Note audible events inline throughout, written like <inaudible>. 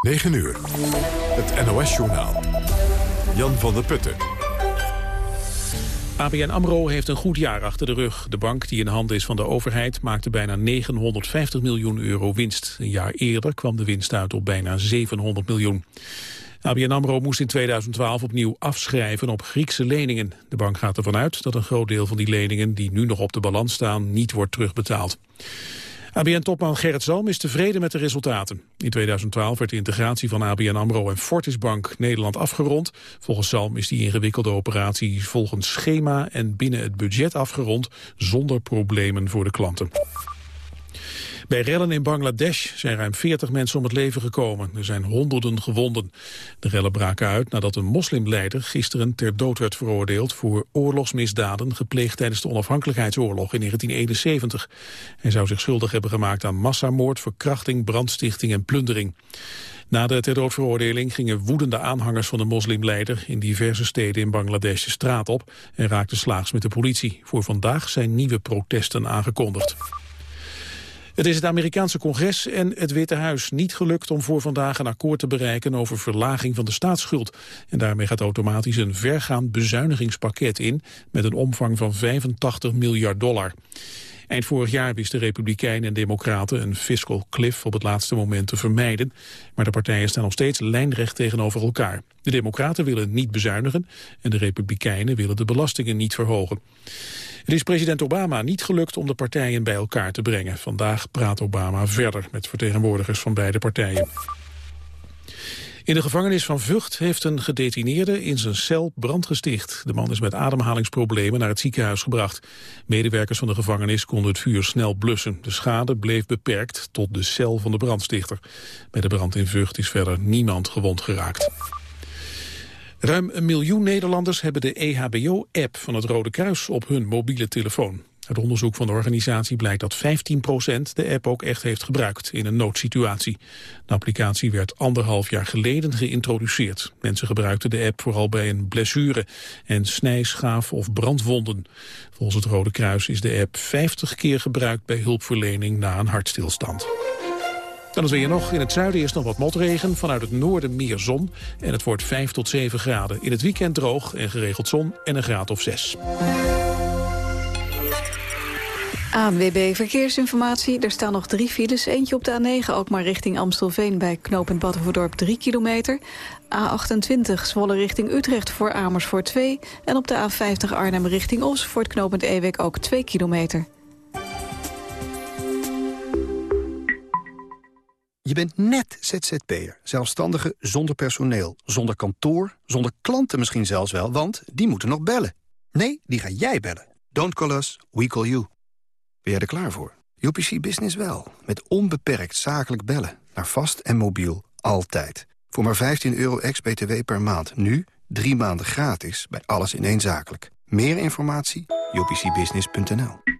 9 uur. Het NOS-journaal. Jan van der Putten. ABN AMRO heeft een goed jaar achter de rug. De bank, die in handen is van de overheid, maakte bijna 950 miljoen euro winst. Een jaar eerder kwam de winst uit op bijna 700 miljoen. ABN AMRO moest in 2012 opnieuw afschrijven op Griekse leningen. De bank gaat ervan uit dat een groot deel van die leningen die nu nog op de balans staan niet wordt terugbetaald. ABN-topman Gerrit Zalm is tevreden met de resultaten. In 2012 werd de integratie van ABN AMRO en Fortisbank Nederland afgerond. Volgens Zalm is die ingewikkelde operatie volgens schema en binnen het budget afgerond... zonder problemen voor de klanten. Bij rellen in Bangladesh zijn ruim 40 mensen om het leven gekomen. Er zijn honderden gewonden. De rellen braken uit nadat een moslimleider gisteren ter dood werd veroordeeld voor oorlogsmisdaden gepleegd tijdens de onafhankelijkheidsoorlog in 1971. Hij zou zich schuldig hebben gemaakt aan massamoord, verkrachting, brandstichting en plundering. Na de ter doodveroordeling gingen woedende aanhangers van de moslimleider in diverse steden in Bangladesh de straat op en raakten slaags met de politie. Voor vandaag zijn nieuwe protesten aangekondigd. Het is het Amerikaanse congres en het Witte Huis niet gelukt om voor vandaag een akkoord te bereiken over verlaging van de staatsschuld. En daarmee gaat automatisch een vergaand bezuinigingspakket in met een omvang van 85 miljard dollar. Eind vorig jaar wisten Republikeinen en Democraten een fiscal cliff op het laatste moment te vermijden. Maar de partijen staan nog steeds lijnrecht tegenover elkaar. De Democraten willen niet bezuinigen en de Republikeinen willen de belastingen niet verhogen. Het is president Obama niet gelukt om de partijen bij elkaar te brengen. Vandaag praat Obama verder met vertegenwoordigers van beide partijen. In de gevangenis van Vught heeft een gedetineerde in zijn cel brand gesticht. De man is met ademhalingsproblemen naar het ziekenhuis gebracht. Medewerkers van de gevangenis konden het vuur snel blussen. De schade bleef beperkt tot de cel van de brandstichter. Bij de brand in Vught is verder niemand gewond geraakt. Ruim een miljoen Nederlanders hebben de EHBO-app van het Rode Kruis op hun mobiele telefoon. Uit onderzoek van de organisatie blijkt dat 15% de app ook echt heeft gebruikt in een noodsituatie. De applicatie werd anderhalf jaar geleden geïntroduceerd. Mensen gebruikten de app vooral bij een blessure en snijschaaf of brandwonden. Volgens het Rode Kruis is de app 50 keer gebruikt bij hulpverlening na een hartstilstand. Dan is weer nog. In het zuiden is nog wat motregen. Vanuit het noorden meer zon. En het wordt 5 tot 7 graden. In het weekend droog en geregeld zon en een graad of 6. ANWB Verkeersinformatie. Er staan nog drie files. Eentje op de A9, ook maar richting Amstelveen... bij knooppunt Battenverdorp 3 kilometer. A28 Zwolle richting Utrecht voor Amersfoort 2. En op de A50 Arnhem richting Os voor het knooppunt Ewek ook 2 kilometer. Je bent net ZZP'er, zelfstandige zonder personeel, zonder kantoor, zonder klanten misschien zelfs wel, want die moeten nog bellen. Nee, die ga jij bellen. Don't call us, we call you. Ben jij er klaar voor? UPC Business wel, met onbeperkt zakelijk bellen, naar vast en mobiel, altijd. Voor maar 15 euro ex-BTW per maand, nu drie maanden gratis bij alles in één zakelijk. Meer informatie? upcbusiness.nl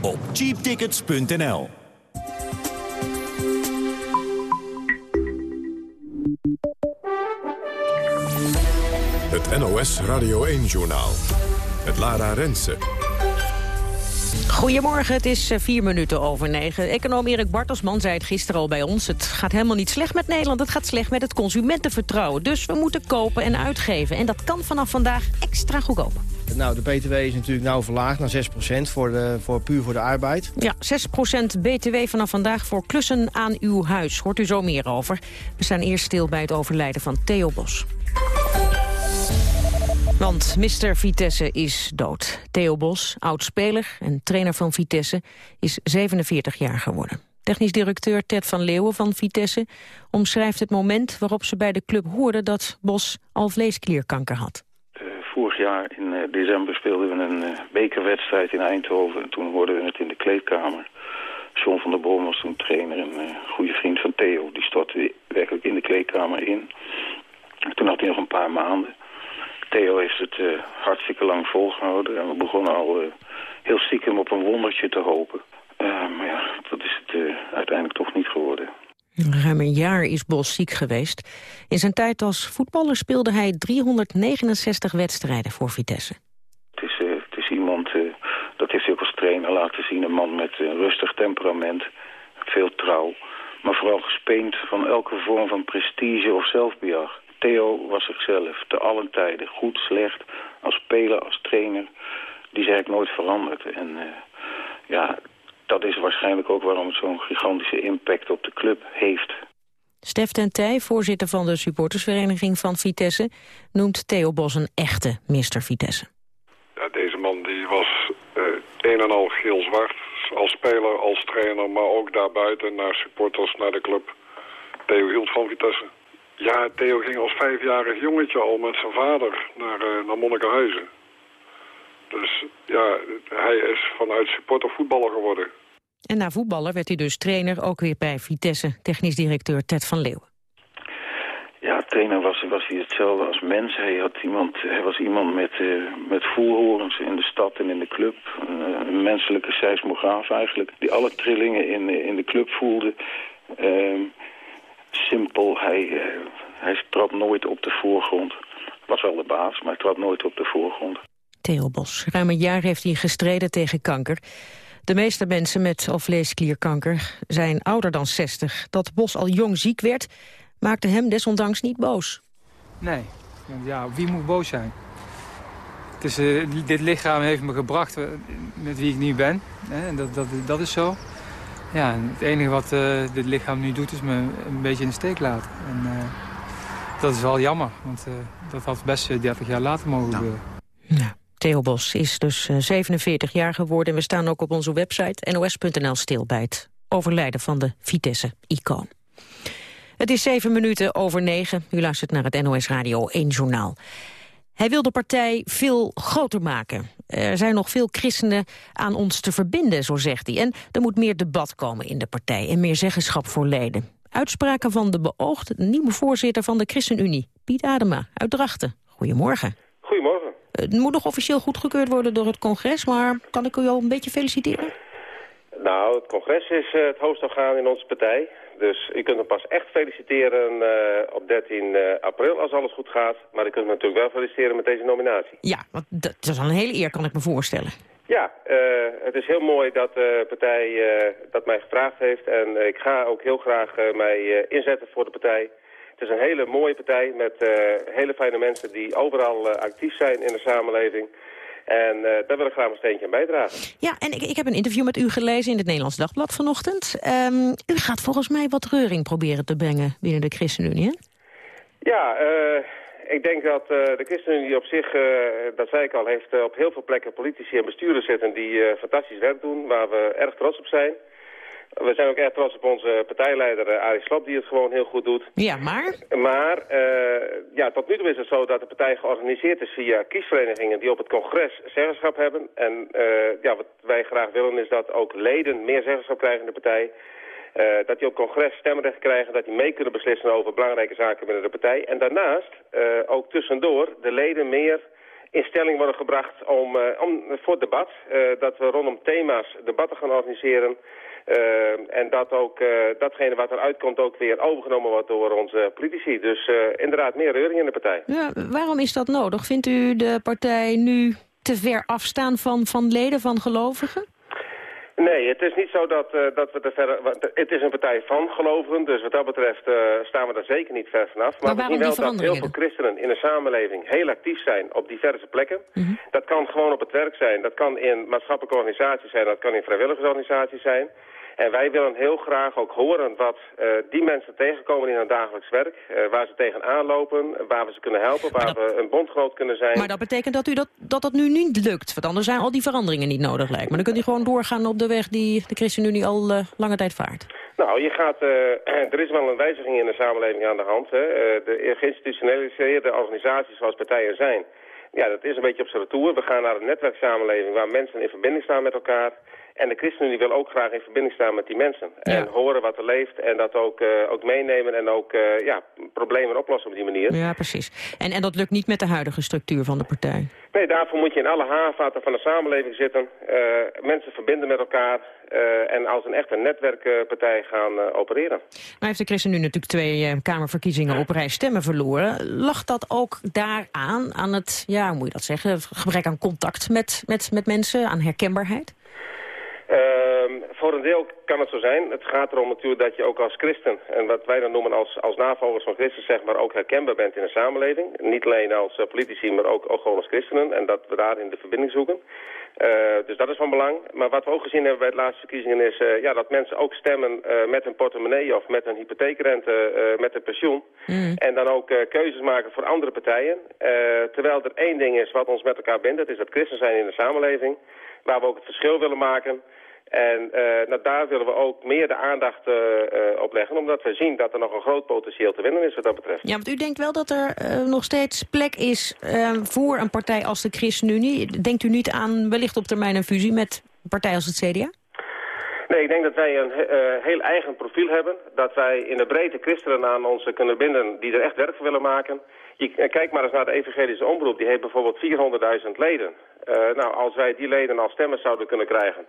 op cheaptickets.nl. Het NOS Radio 1-journaal. Het Lara Rensen. Goedemorgen, het is eh, vier minuten over negen. Econoom Erik Bartelsman zei het gisteren al bij ons. Het gaat helemaal niet slecht met Nederland, het gaat slecht met het consumentenvertrouwen. Dus we moeten kopen en uitgeven. En dat kan vanaf vandaag extra goedkoop. Nou, de BTW is natuurlijk nou verlaagd naar 6 voor de, voor, puur voor de arbeid. Ja, 6% BTW vanaf vandaag voor klussen aan uw huis. Hoort u zo meer over. We staan eerst stil bij het overlijden van Theo Bos. Want Mr. Vitesse is dood. Theo Bos, oud-speler en trainer van Vitesse, is 47 jaar geworden. Technisch directeur Ted van Leeuwen van Vitesse omschrijft het moment waarop ze bij de club hoorden dat Bos al vleesklierkanker had jaar in uh, december speelden we een uh, bekerwedstrijd in Eindhoven. En toen hoorden we het in de kleedkamer. John van der Brom was toen trainer en uh, goede vriend van Theo. Die stortte werkelijk in de kleedkamer in. Toen had hij nog een paar maanden. Theo heeft het hartstikke lang volgehouden. En we begonnen al heel stiekem op een wondertje te hopen. Maar ja, dat is het uiteindelijk toch niet geworden. Ruim een jaar is Bos ziek geweest. In zijn tijd als voetballer speelde hij 369 wedstrijden voor Vitesse. Het is, het is iemand, dat heeft hij ook als trainer laten zien... een man met een rustig temperament, veel trouw... maar vooral gespeend van elke vorm van prestige of zelfbejag. Theo was zichzelf, te allen tijden. Goed, slecht, als speler, als trainer. Die is eigenlijk nooit veranderd. En ja, dat is waarschijnlijk ook waarom het zo'n gigantische impact op de club heeft. Stef ten Tij, voorzitter van de supportersvereniging van Vitesse... noemt Theo Bos een echte Mr. Vitesse. Ja, deze man die was uh, een en al geel zwart. Als speler, als trainer, maar ook daarbuiten naar supporters, naar de club. Theo hield van Vitesse. Ja, Theo ging als vijfjarig jongetje al met zijn vader naar, uh, naar Monnikenhuizen. Dus ja, hij is vanuit supporter voetballer geworden. En na voetballer werd hij dus trainer, ook weer bij Vitesse, technisch directeur Ted van Leeuwen. Ja, trainer was, was hij hetzelfde als mens. Hij, had iemand, hij was iemand met, uh, met voelhorens in de stad en in de club. Een, een menselijke seismograaf eigenlijk, die alle trillingen in, in de club voelde. Uh, simpel. Hij, uh, hij trad nooit op de voorgrond. Was wel de baas, maar hij trad nooit op de voorgrond. Theo Bos. Ruim een jaar heeft hij gestreden tegen kanker. De meeste mensen met of vleesklierkanker zijn ouder dan 60. Dat Bos al jong ziek werd, maakte hem desondanks niet boos. Nee, ja, wie moet boos zijn? Het is, uh, dit lichaam heeft me gebracht met wie ik nu ben. Hè? Dat, dat, dat is zo. Ja, het enige wat uh, dit lichaam nu doet is me een beetje in de steek laten. En, uh, dat is wel jammer, want uh, dat had best 30 jaar later mogen nou. gebeuren. Ja. Theo Bos is dus 47 jaar geworden. En we staan ook op onze website nos.nl stil bij het overlijden van de Vitesse-icoon. Het is zeven minuten over negen. U luistert naar het NOS Radio 1 Journaal. Hij wil de partij veel groter maken. Er zijn nog veel christenen aan ons te verbinden, zo zegt hij. En er moet meer debat komen in de partij en meer zeggenschap voor leden. Uitspraken van de beoogde nieuwe voorzitter van de ChristenUnie, Piet Adema uit Drachten. Goedemorgen. Goedemorgen. Het moet nog officieel goedgekeurd worden door het congres, maar kan ik u al een beetje feliciteren? Nou, het congres is uh, het hoofdorgaan in onze partij. Dus u kunt hem pas echt feliciteren uh, op 13 uh, april als alles goed gaat. Maar u kunt hem natuurlijk wel feliciteren met deze nominatie. Ja, want dat is al een hele eer, kan ik me voorstellen. Ja, uh, het is heel mooi dat de partij dat mij gevraagd heeft. En ik ga ook heel graag mij inzetten voor de partij. Het is een hele mooie partij met hele fijne mensen die overal actief zijn in de samenleving. En uh, daar wil ik graag een steentje aan bijdragen. Ja, en ik, ik heb een interview met u gelezen in het Nederlands Dagblad vanochtend. Um, u gaat volgens mij wat reuring proberen te brengen binnen de ChristenUnie, hè? Ja, uh, ik denk dat uh, de ChristenUnie op zich, dat zei ik al, heeft op heel veel plekken politici en bestuurders zitten die fantastisch werk doen, waar we erg trots op zijn. We zijn ook erg trots op onze partijleider uh, Arie Slob, die het gewoon heel goed doet. Ja, maar? Maar uh, ja, tot nu toe is het zo dat de partij georganiseerd is via kiesverenigingen die op het congres zeggenschap hebben. En uh, ja, wat wij graag willen is dat ook leden meer zeggenschap krijgen in de partij. dat die op congres stemrecht krijgen, dat die mee kunnen beslissen over belangrijke zaken binnen de partij. En daarnaast ook tussendoor de leden meer in stelling worden gebracht om, om, voor debat. dat we rondom thema's debatten gaan organiseren... Uh, en dat ook uh, datgene wat eruit komt ook weer overgenomen wordt door onze politici. Dus uh, inderdaad meer reuring in de partij. Ja, waarom is dat nodig? Vindt u de partij nu te ver afstaan van, van leden, van gelovigen? Nee, het is niet zo dat, uh, dat we te ver... Het is een partij van gelovigen, dus wat dat betreft uh, staan we daar zeker niet ver vanaf. Maar, maar we zien wel dat heel veel christenen in de samenleving heel actief zijn op diverse plekken. Mm -hmm. Dat kan gewoon op het werk zijn, dat kan in maatschappelijke organisaties zijn, dat kan in vrijwilligersorganisaties zijn. En wij willen heel graag ook horen wat uh, die mensen tegenkomen in hun dagelijks werk. Uh, waar ze tegenaan lopen, waar we ze kunnen helpen, waar dat... we een bondgenoot kunnen zijn. Maar dat betekent dat u dat, dat dat nu niet lukt. Want anders zijn al die veranderingen niet nodig lijkt. Maar dan kunt u gewoon doorgaan op de weg die de ChristenUnie al uh, lange tijd vaart. Nou, je gaat, <clears throat> er is wel een wijziging in de samenleving aan de hand. Hè. de geïnstitutionaliseerde organisaties zoals partijen zijn... Ja, dat is een beetje op zijn retour. We gaan naar een netwerksamenleving waar mensen in verbinding staan met elkaar En de ChristenUnie wil ook graag in verbinding staan met die mensen. En horen wat er leeft en dat ook, uh, ook meenemen en ook uh, ja, problemen oplossen op die manier. Ja, precies. En, en dat lukt niet met de huidige structuur van de partij? Nee, daarvoor moet je in alle haarvaten van de samenleving zitten. Uh, mensen verbinden met elkaar en als een echte netwerkpartij gaan opereren. Maar heeft de ChristenUnie natuurlijk twee Kamerverkiezingen op rij stemmen verloren. Lag dat ook daaraan, aan het, ja, hoe moet je dat zeggen, gebrek aan contact met, met, met mensen, aan herkenbaarheid? Uh, voor een deel kan het zo zijn. Het gaat erom natuurlijk dat je ook als christen, en wat wij dan noemen als, als navolgers van Christus, zeg maar, ook herkenbaar bent in de samenleving. Niet alleen als uh, politici, maar ook, ook gewoon als christenen. En dat we daarin de verbinding zoeken. Uh, dus dat is van belang. Maar wat we ook gezien hebben bij de laatste verkiezingen is uh, ja, dat mensen ook stemmen met hun portemonnee of met een hypotheekrente, met een pensioen. Mm. En dan ook keuzes maken voor andere partijen. terwijl er één ding is wat ons met elkaar bindt, dat is dat christen zijn in de samenleving. Waar we ook het verschil willen maken. En uh, nou, daar willen we ook meer de aandacht uh, uh, op leggen... omdat we zien dat er nog een groot potentieel te winnen is wat dat betreft. Ja, want u denkt wel dat er nog steeds plek is voor een partij als de ChristenUnie. Denkt u niet aan wellicht op termijn een fusie met een partij als het CDA? Nee, ik denk dat wij een heel eigen profiel hebben. Dat wij in de breedte christenen aan ons kunnen binden die er echt werk voor willen maken. Je, kijk maar eens naar de evangelische omroep. Die heeft bijvoorbeeld 400.000 leden. nou, als wij die leden als stemmen zouden kunnen krijgen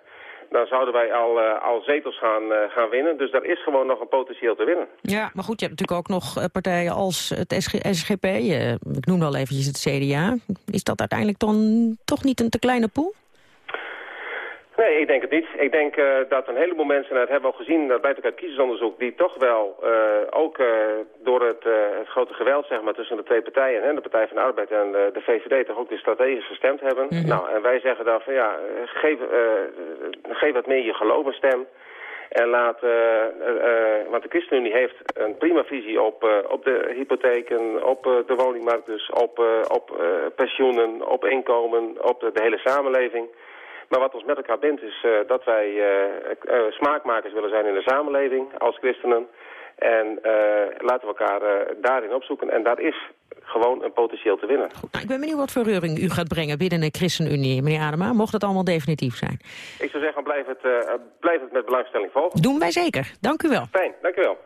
dan zouden wij al, uh, al zetels gaan, uh, gaan winnen. Dus daar is gewoon nog een potentieel te winnen. Ja, maar goed, je hebt natuurlijk ook nog eh, partijen als het SGP. ik noem al eventjes het CDA. Is dat uiteindelijk dan toch niet een te kleine pool? Nee, ik denk het niet. Ik denk uh, dat een heleboel mensen, dat hebben we al gezien dat blijkt ook uit kiezersonderzoek, die toch wel uh, ook uh, door het, het, grote geweld zeg maar, tussen de twee partijen, hè, de Partij van de Arbeid en de, de VVD, toch ook weer strategisch gestemd hebben. Mm -hmm. Nou, en wij zeggen dan van ja, geef, geef wat meer je geloof een stem. En laat, want de ChristenUnie heeft een prima visie op, op de hypotheken, op de woningmarkt, dus op, op pensioenen, op inkomen, op de, de hele samenleving. Maar wat ons met elkaar bindt is uh, dat wij uh, uh, smaakmakers willen zijn in de samenleving als christenen. En laten we elkaar daarin opzoeken. En daar is gewoon een potentieel te winnen. Goed, nou, ik ben benieuwd wat voor reuring u gaat brengen binnen de ChristenUnie, meneer Adema. Mocht dat allemaal definitief zijn? Ik zou zeggen, blijf het, blijf het met belangstelling volgen. Doen wij zeker. Dank u wel. Fijn, dank u wel.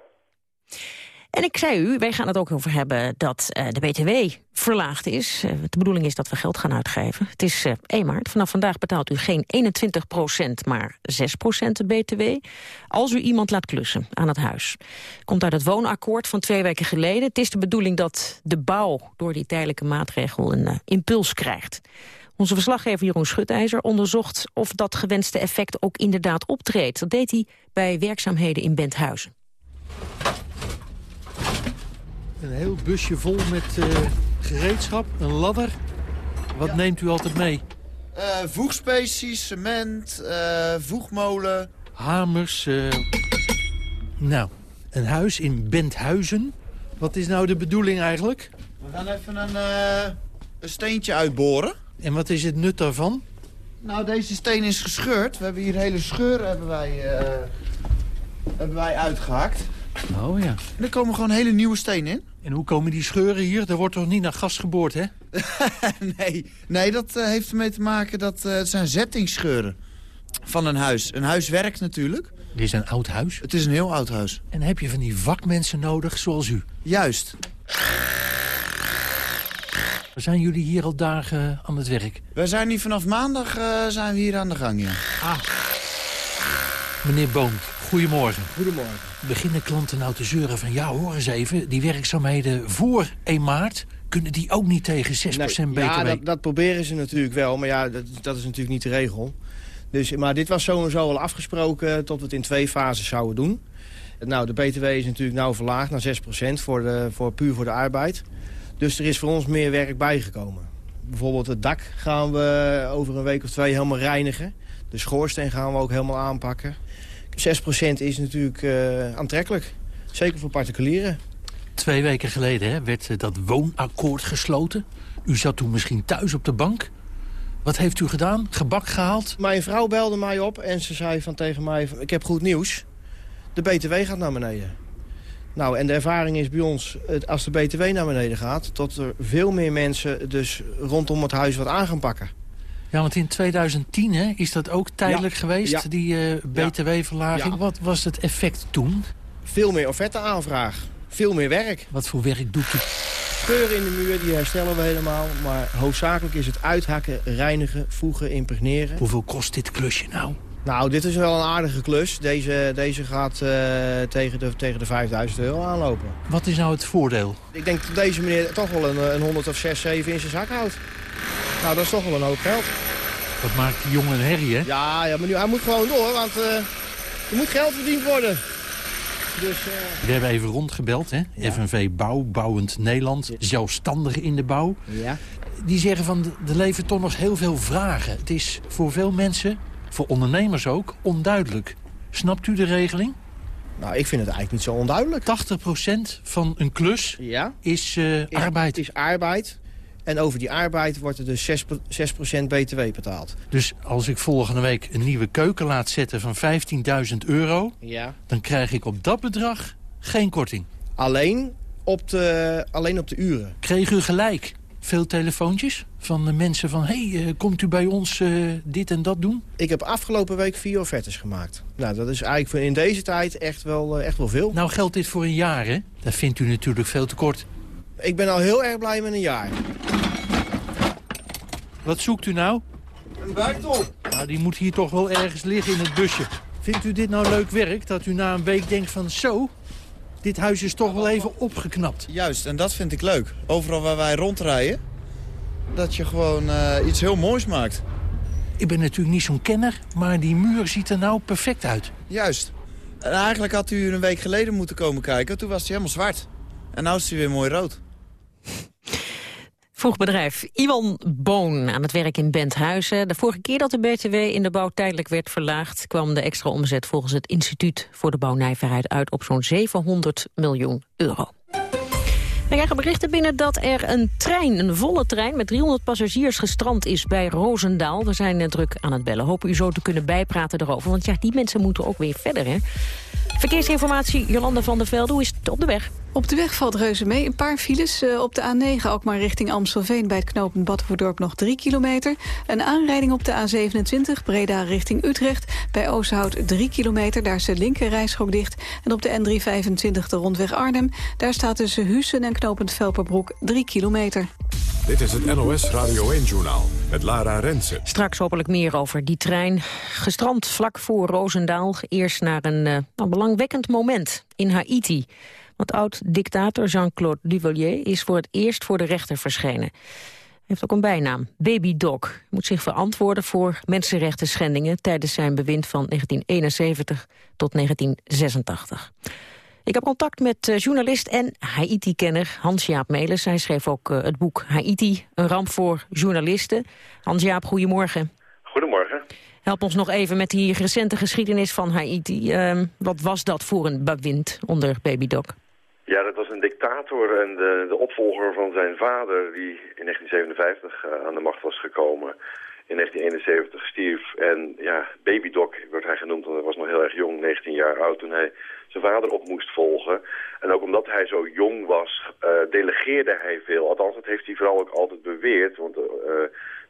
En ik zei u, wij gaan het ook over hebben dat uh, de BTW verlaagd is. Uh, de bedoeling is dat we geld gaan uitgeven. Het is uh, 1 maart. Vanaf vandaag betaalt u geen 21% maar 6% de BTW. Als u iemand laat klussen aan het huis. Komt uit het woonakkoord van twee weken geleden. Het is de bedoeling dat de bouw door die tijdelijke maatregel een impuls krijgt. Onze verslaggever Jeroen Schutijzer onderzocht of dat gewenste effect ook inderdaad optreedt. Dat deed hij bij werkzaamheden in Benthuizen. Een heel busje vol met uh, gereedschap, een ladder. Wat ja. neemt u altijd mee? Uh, voegspecies, cement, uh, voegmolen. Hamers. Nou, een huis in Benthuizen. Wat is nou de bedoeling eigenlijk? We gaan even een, een steentje uitboren. En wat is het nut daarvan? Nou, deze steen is gescheurd. We hebben hier een hele scheur hebben wij, hebben wij uitgehakt. Oh ja. En er komen gewoon hele nieuwe stenen in. En hoe komen die scheuren hier? Er wordt toch niet naar gas geboord, hè? <laughs> nee, nee, dat uh, heeft ermee te maken dat uh, het zijn zettingsscheuren van een huis. Een huis werkt natuurlijk. Dit is een oud huis? Het is een heel oud huis. En heb je van die vakmensen nodig zoals u? Juist. Zijn jullie hier al dagen aan het werk? We zijn hier vanaf maandag uh, zijn we hier aan de gang, ja. Ah. Meneer Boom, goedemorgen. Goedemorgen. Beginnen klanten nou te zeuren van... ja, hoor eens even, die werkzaamheden voor 1 maart... kunnen die ook niet tegen 6% nee, BTW? Ja, dat, dat, proberen ze natuurlijk wel. Maar ja, dat, dat is natuurlijk niet de regel. Dus, maar dit was sowieso al afgesproken tot we het in twee fases zouden doen. Nou, de BTW is natuurlijk nou verlaagd naar 6% voor de, voor, puur voor de arbeid. Dus er is voor ons meer werk bijgekomen. Bijvoorbeeld het dak gaan we over een week of twee helemaal reinigen. De schoorsteen gaan we ook helemaal aanpakken. 6% is natuurlijk uh, aantrekkelijk. Zeker voor particulieren. Twee weken geleden hè, werd uh, dat woonakkoord gesloten. U zat toen misschien thuis op de bank. Wat heeft u gedaan? Gebak gehaald? Mijn vrouw belde mij op en ze zei van tegen mij... ik heb goed nieuws. De BTW gaat naar beneden. Nou, en de ervaring is bij ons, als de BTW naar beneden gaat... dat er veel meer mensen dus rondom het huis wat aan gaan pakken. Ja, want in 2010 hè, is dat ook tijdelijk Ja, geweest, ja. die eh, btw-verlaging. Ja. Wat was het effect toen? Veel meer offerte-aanvraag. Veel meer werk. Wat voor werk doet u? Scheuren in de muur, die herstellen we helemaal. Maar hoofdzakelijk is het uithakken, reinigen, voegen, impregneren. Hoeveel kost dit klusje nou? Nou, dit is wel een aardige klus. Deze, deze gaat eh, tegen, de, tegen de 5000 euro aanlopen. Wat is nou het voordeel? Ik denk dat deze meneer toch wel een, een 100 of 6, 7 in zijn zak houdt. Nou, dat is toch wel een hoop geld. Wat maakt die jongen een herrie, hè? Ja, ja maar nu, hij moet gewoon door, want eh, er moet geld verdiend worden. Dus, eh, We hebben even rondgebeld, hè? FNV Bouw, Bouwend Nederland, zelfstandigen in de bouw. ja. Die zeggen van, er leven toch nog heel veel vragen. Het is voor veel mensen, voor ondernemers ook, onduidelijk. Snapt u de regeling? Nou, ik vind het eigenlijk niet zo onduidelijk. 80% van een klus Ja. is eh, arbeid. is arbeid. En over die arbeid wordt er dus 6, 6% btw betaald. Dus als ik volgende week een nieuwe keuken laat zetten van 15.000 euro... Ja. dan krijg ik op dat bedrag geen korting. Alleen op de, alleen op de uren. Kreeg u gelijk veel telefoontjes van de mensen van... hé, hey, eh, komt u bij ons eh, dit en dat doen? Ik heb afgelopen week vier offertes gemaakt. Nou, dat is eigenlijk in deze tijd echt wel, eh, echt wel veel. Nou geldt dit voor een jaar, hè? Dat vindt u natuurlijk veel te kort. Ik ben al heel erg blij met een jaar. Wat zoekt u nou? Een buiktop. Nou, die moet hier toch wel ergens liggen in het busje. Vindt u dit nou leuk werk? Dat u na een week denkt van zo... dit huis is toch wel even opgeknapt. Juist, en dat vind ik leuk. Overal waar wij rondrijden, dat je gewoon eh, iets heel moois maakt. Ik ben natuurlijk niet zo'n kenner, maar die muur ziet er nou perfect uit. Juist. En eigenlijk had u een week geleden moeten komen kijken. Toen was hij helemaal zwart. En nu is hij weer mooi rood. Vroeg bedrijf Iwan Boon aan het werk in Benthuizen. De vorige keer dat de BTW in de bouw tijdelijk werd verlaagd... kwam de extra omzet volgens het Instituut voor de Bouwnijverheid uit... op zo'n 700 miljoen euro. We krijgen berichten binnen dat er een trein, een volle trein... met 300 passagiers gestrand is bij Roosendaal. We zijn druk aan het bellen. Hopen u zo te kunnen bijpraten erover. Want ja, die mensen moeten ook weer verder, hè? Verkeersinformatie, Jolanda van der Velde. Hoe is het op de weg? Op de weg valt reuze mee. Een paar files eh, op de A9, ook maar richting Amstelveen... bij het knooppunt Badvoordorp nog 3 kilometer. Een aanrijding op de A27, Breda richting Utrecht. Bij Oosterhout 3 kilometer, daar is de linker dicht. En op de N325 de rondweg Arnhem. Daar staat tussen Hussen en knooppunt Velperbroek 3 kilometer. Dit is het NOS Radio 1-journaal met Lara Rensen. Straks hopelijk meer over die trein. Gestrand vlak voor Roosendaal. Eerst naar een uh, belangwekkend moment in Haiti. Want oud-dictator Jean-Claude Duvalier is voor het eerst voor de rechter verschenen. Hij heeft ook een bijnaam, Baby Doc. Hij moet zich verantwoorden voor mensenrechten schendingen... tijdens zijn bewind van 1971 tot 1986. Ik heb contact met uh, journalist en Haiti-kenner Hans-Jaap Melis. Hij schreef ook uh, het boek Haiti, een ramp voor journalisten. Hans-Jaap, goedemorgen. Goedemorgen. Help ons nog even met die recente geschiedenis van Haiti. Uh, wat was dat voor een bewind onder Baby Doc? Ja, dat was een dictator en de, de opvolger van zijn vader... die in 1957 uh, aan de macht was gekomen. In 1971 stierf. En ja, Baby Doc werd hij genoemd, want hij was nog heel erg jong, 19 jaar oud... toen hij zijn vader op moest volgen. En ook omdat hij zo jong was, uh, delegeerde hij veel. Althans, dat heeft hij vooral ook altijd beweerd. Want uh,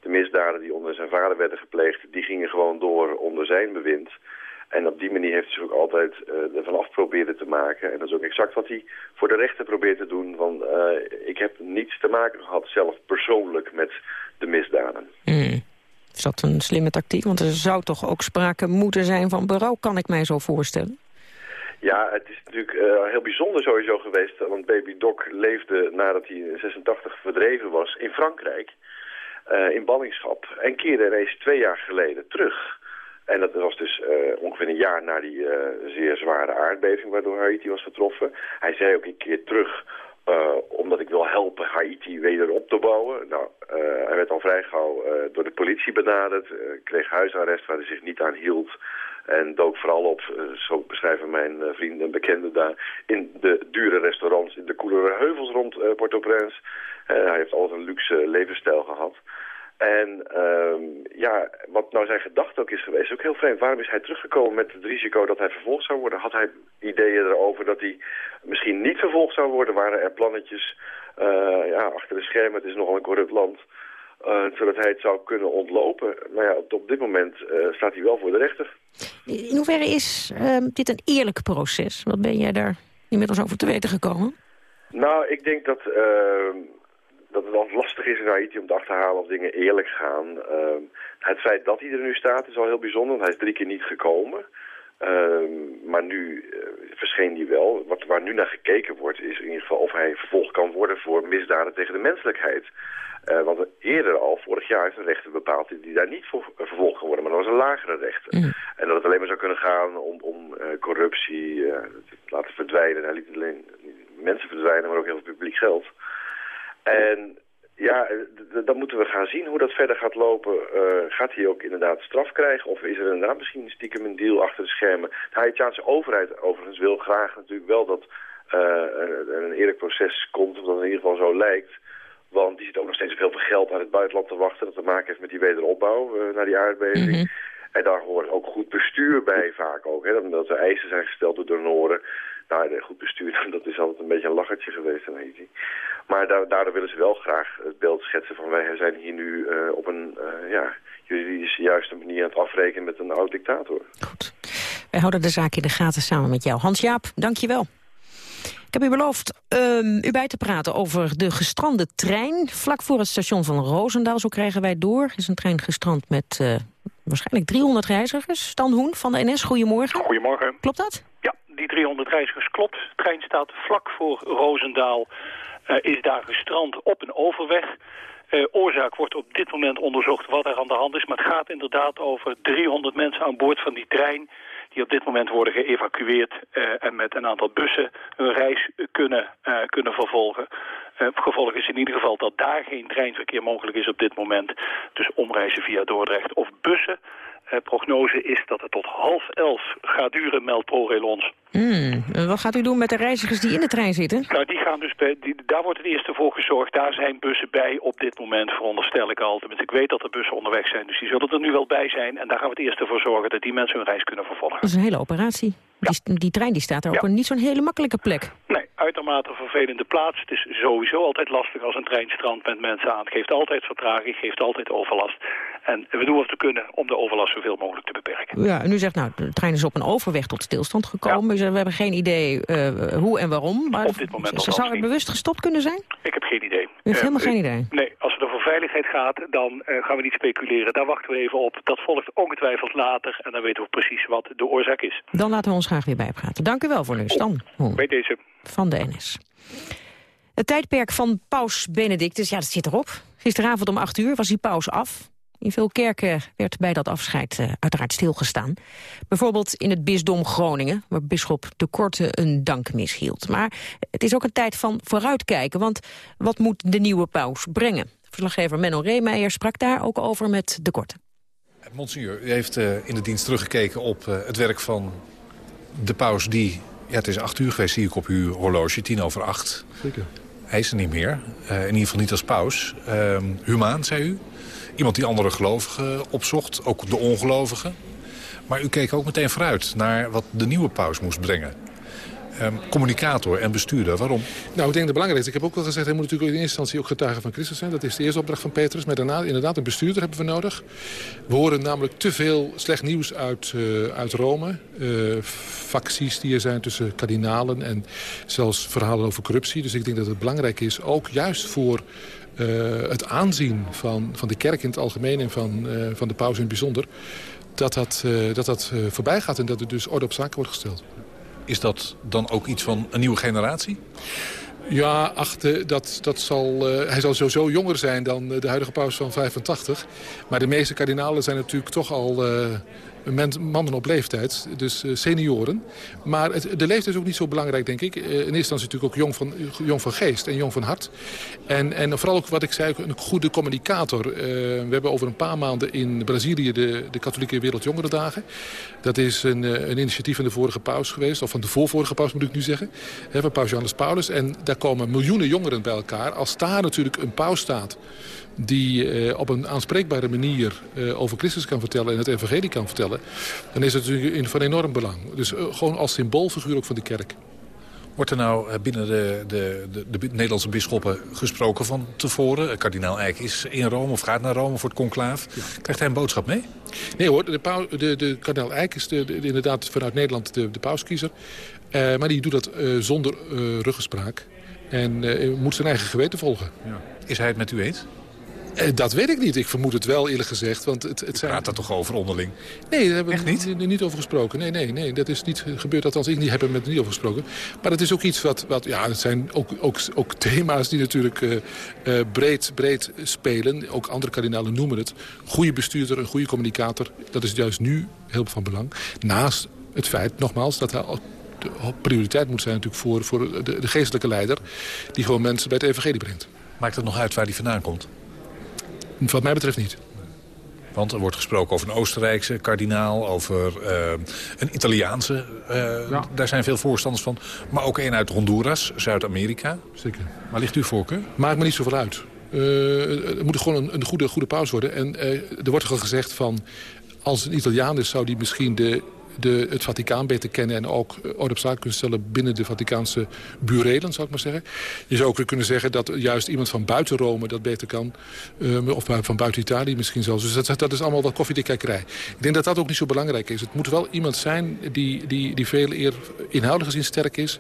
de misdaden die onder zijn vader werden gepleegd, die gingen gewoon door onder zijn bewind. En op die manier heeft hij zich ook altijd uh, ervan af proberen te maken. En dat is ook exact wat hij voor de rechter probeert te doen. Van, ik heb niets te maken gehad zelf persoonlijk met de misdaden. Mm. Is dat een slimme tactiek? Want er zou toch ook sprake moeten zijn van berouw, kan ik mij zo voorstellen? Ja, het is natuurlijk uh, heel bijzonder sowieso geweest, want Baby Doc leefde nadat hij in 86 verdreven was in Frankrijk, uh, in ballingschap, en keerde ineens twee jaar geleden terug. En dat was dus uh, ongeveer een jaar na die zeer zware aardbeving waardoor Haiti was getroffen. Hij zei ook, ik keer terug omdat ik wil helpen Haiti weder op te bouwen. Nou, hij werd al vrij gauw door de politie benaderd, kreeg huisarrest waar hij zich niet aan hield. En dook vooral op, zo beschrijven mijn vrienden en bekenden daar, in de dure restaurants in de koelere heuvels rond uh, Port-au-Prince. Hij heeft altijd een luxe levensstijl gehad. En uh, ja, wat nou zijn gedachte ook is geweest, is ook heel vreemd. Waarom is hij teruggekomen met het risico dat hij vervolgd zou worden? Had hij ideeën erover dat hij misschien niet vervolgd zou worden? Waren er plannetjes ja, achter de schermen? Het is nogal een corrupt land. Zodat hij het zou kunnen ontlopen. Maar ja, op, op dit moment staat hij wel voor de rechter. In hoeverre is ehm, dit een eerlijk proces? Wat ben jij daar inmiddels over te weten gekomen? Nou, ik denk dat, ehm, dat het altijd lastig is in Haiti om te achterhalen of dingen eerlijk gaan. Ehm, het feit dat hij er nu staat is al heel bijzonder, want hij is drie keer niet gekomen. Ehm, maar nu uh, verscheen hij wel. Wat, waar nu naar gekeken wordt is in ieder geval of hij vervolgd kan worden voor misdaden tegen de menselijkheid. Uh, want eerder al, vorig jaar, heeft een rechter bepaald hij daar niet voor vervolgd kan worden. Maar dat was een lagere rechter. Mm. En dat het alleen maar zou kunnen gaan om, om uh, corruptie, laten verdwijnen. Hij liet alleen mensen verdwijnen, maar ook heel veel publiek geld. En ja, dan moeten we gaan zien hoe dat verder gaat lopen. Uh, gaat hij ook inderdaad straf krijgen? Of is er inderdaad misschien stiekem een deal achter de schermen? De Haitiaanse overheid overigens wil graag natuurlijk wel dat uh, een, een eerlijk proces komt. Of dat het in ieder geval zo lijkt. Want die zit ook nog steeds op heel veel geld uit het buitenland te wachten. Dat te maken heeft met die wederopbouw uh, na die aardbeving. Mm -hmm. En daar hoort ook goed bestuur bij vaak ook. Hè, dat er eisen zijn gesteld door donoren. Nou, goed bestuur, <laughs> dat is altijd een beetje een lachertje geweest in Haiti. Maar daardoor willen ze wel graag het beeld schetsen van wij zijn hier nu uh, op een uh, ja, juridisch juiste manier aan het afrekenen met een oud dictator. Goed. Wij houden de zaak in de gaten samen met jou. Hans-Jaap, dank je wel. Ik heb u beloofd um, u bij te praten over de gestrande trein. Vlak voor het station van Roosendaal, zo krijgen wij door. Is een trein gestrand met uh, waarschijnlijk 300 reizigers. Stan Hoen van de NS, goedemorgen. Goedemorgen. Klopt dat? Ja, die 300 reizigers klopt. De trein staat vlak voor Roosendaal. Uh, is daar gestrand op een overweg. Uh, oorzaak wordt op dit moment onderzocht wat er aan de hand is. Maar het gaat inderdaad over 300 mensen aan boord van die trein die op dit moment worden geëvacueerd uh, en met een aantal bussen hun reis kunnen, kunnen vervolgen. Uh, gevolg is in ieder geval dat daar geen treinverkeer mogelijk is op dit moment. Dus omreizen via Dordrecht of bussen. Prognose is dat het tot half elf gaat duren, meldt ProRail Mm, wat gaat u doen met de reizigers die in de trein zitten? Nou, die gaan dus bij, die, daar wordt het eerste voor gezorgd. Daar zijn bussen bij op dit moment, veronderstel ik al. Tenminste, ik weet dat er bussen onderweg zijn, dus die zullen er nu wel bij zijn. En daar gaan we het eerste voor zorgen dat die mensen hun reis kunnen vervolgen. Dat is een hele operatie. Ja. Die, die, trein die staat er op een niet zo'n hele makkelijke plek. Nee, uitermate vervelende plaats. Het is sowieso altijd lastig als een trein strandt met mensen aan. Het geeft altijd vertraging, geeft altijd overlast. En we doen wat we kunnen om de overlast zoveel mogelijk te beperken. Ja, en u zegt, nou, de trein is op een overweg tot stilstand gekomen. Ja. We hebben geen idee uh, hoe en waarom. Maar op dit moment zou het bewust gestopt kunnen zijn? Ik heb geen idee. U heeft uh, helemaal geen idee? Nee, als het over veiligheid gaat, dan uh, gaan we niet speculeren. Daar wachten we even op. Dat volgt ongetwijfeld later. En dan weten we precies wat de oorzaak is. Dan laten we ons graag weer bijpraten. Dank u wel voor nu, Stan. Oh, bij deze. Van de NS. Het tijdperk van paus Benedictus, ja, dat zit erop. Gisteravond om 8 uur was die paus af. In veel kerken werd bij dat afscheid uh, uiteraard stilgestaan. Bijvoorbeeld in het bisdom Groningen, waar bisschop de Korte een dankmis hield. Maar het is ook een tijd van vooruitkijken, want wat moet de nieuwe paus brengen? Verslaggever Menno Reemeijer sprak daar ook over met de Korte. Monsignor, u heeft uh, in de dienst teruggekeken op uh, het werk van de paus die... Ja, het is acht uur geweest, zie ik op uw horloge, tien over acht. Zeker. Hij is er niet meer, in ieder geval niet als paus. humaan, zei u? Iemand die andere gelovigen opzocht, ook de ongelovigen. Maar u keek ook meteen vooruit naar wat de nieuwe paus moest brengen. Um, communicator en bestuurder, waarom? Nou, ik denk dat belangrijk is. Ik heb ook al gezegd, hij moet natuurlijk in eerste instantie ook getuige van Christus zijn. Dat is de eerste opdracht van Petrus. Maar daarna inderdaad een bestuurder hebben we nodig. We horen namelijk te veel slecht nieuws uit, uh, uit Rome. Uh, facties die er zijn tussen kardinalen en zelfs verhalen over corruptie. Dus ik denk dat het belangrijk is, ook juist voor uh, het aanzien van, van de kerk in het algemeen en van, van de paus in het bijzonder... dat dat, dat, dat voorbij gaat en dat er dus orde op zaken wordt gesteld. Is dat dan ook iets van een nieuwe generatie? Ja, ach, de, dat, dat zal, uh, hij zal sowieso jonger zijn dan de huidige paus van 85. Maar de meeste kardinalen zijn natuurlijk toch al uh, mannen op leeftijd, dus uh, senioren. Maar de leeftijd is ook niet zo belangrijk, denk ik. in eerste instantie natuurlijk ook jong van, jong van geest en jong van hart. En, en vooral ook wat ik zei, een goede communicator. we hebben over een paar maanden in Brazilië de, de katholieke wereldjongerendagen. Dat is een, een initiatief van de vorige paus geweest, of van de voorvorige paus moet ik nu zeggen. Van paus Johannes Paulus. En daar komen miljoenen jongeren bij elkaar. Als daar natuurlijk een paus staat die op een aanspreekbare manier over Christus kan vertellen... en het evangelie kan vertellen, dan is het natuurlijk van enorm belang. Dus uh, gewoon als symboolfiguur ook van de kerk. Wordt er nou binnen de, de, de, de Nederlandse bisschoppen gesproken van tevoren? Kardinaal Eijk is in Rome of gaat naar Rome voor het conclaaf. Krijgt hij een boodschap mee? Nee hoor, de, de, de kardinaal Eijk is de, inderdaad vanuit Nederland de, de pauskiezer. Uh, maar die doet dat uh, zonder uh, ruggespraak. En moet zijn eigen geweten volgen. Ja. Is hij het met u eens? Eh, dat weet ik niet. Ik vermoed het wel, eerlijk gezegd. Want het, het zijn... praat daar toch over onderling? Nee, daar hebben we niet? niet over gesproken. Nee, nee, nee, dat is niet gebeurd. Althans, ik niet, heb er met niet over gesproken. Maar het is ook iets wat... wat ja, het zijn ook, ook, ook thema's die natuurlijk uh, uh, breed, breed spelen. Ook andere kardinalen noemen het. Goede bestuurder, een goede communicator. Dat is juist nu heel van belang. Naast het feit, nogmaals, dat hij de prioriteit moet zijn natuurlijk voor, voor de, de geestelijke leider... die gewoon mensen bij het evangelie brengt. Maakt het nog uit waar die vandaan komt? Wat mij betreft niet. Want er wordt gesproken over een Oostenrijkse kardinaal, over uh, een Italiaanse. Uh, ja. Daar zijn veel voorstanders van. Maar ook een uit Honduras, Zuid-Amerika. Zeker. Waar ligt uw voorkeur? Maakt me niet zoveel uit. Uh, het moet gewoon een, een, goede, goede paus worden. En er wordt al gezegd van... als een Italiaan is, zou die misschien de de, het Vaticaan beter kennen... en ook orde op zaak kunnen stellen binnen de Vaticaanse burelen, zou ik maar zeggen. Je zou ook kunnen zeggen dat juist iemand van buiten Rome dat beter kan. Um, of van buiten Italië misschien zelfs. Dus dat, is allemaal wat koffiedikkerij. Ik denk dat dat ook niet zo belangrijk is. Het moet wel iemand zijn die, die, die veel eer inhoudelijk gezien sterk is.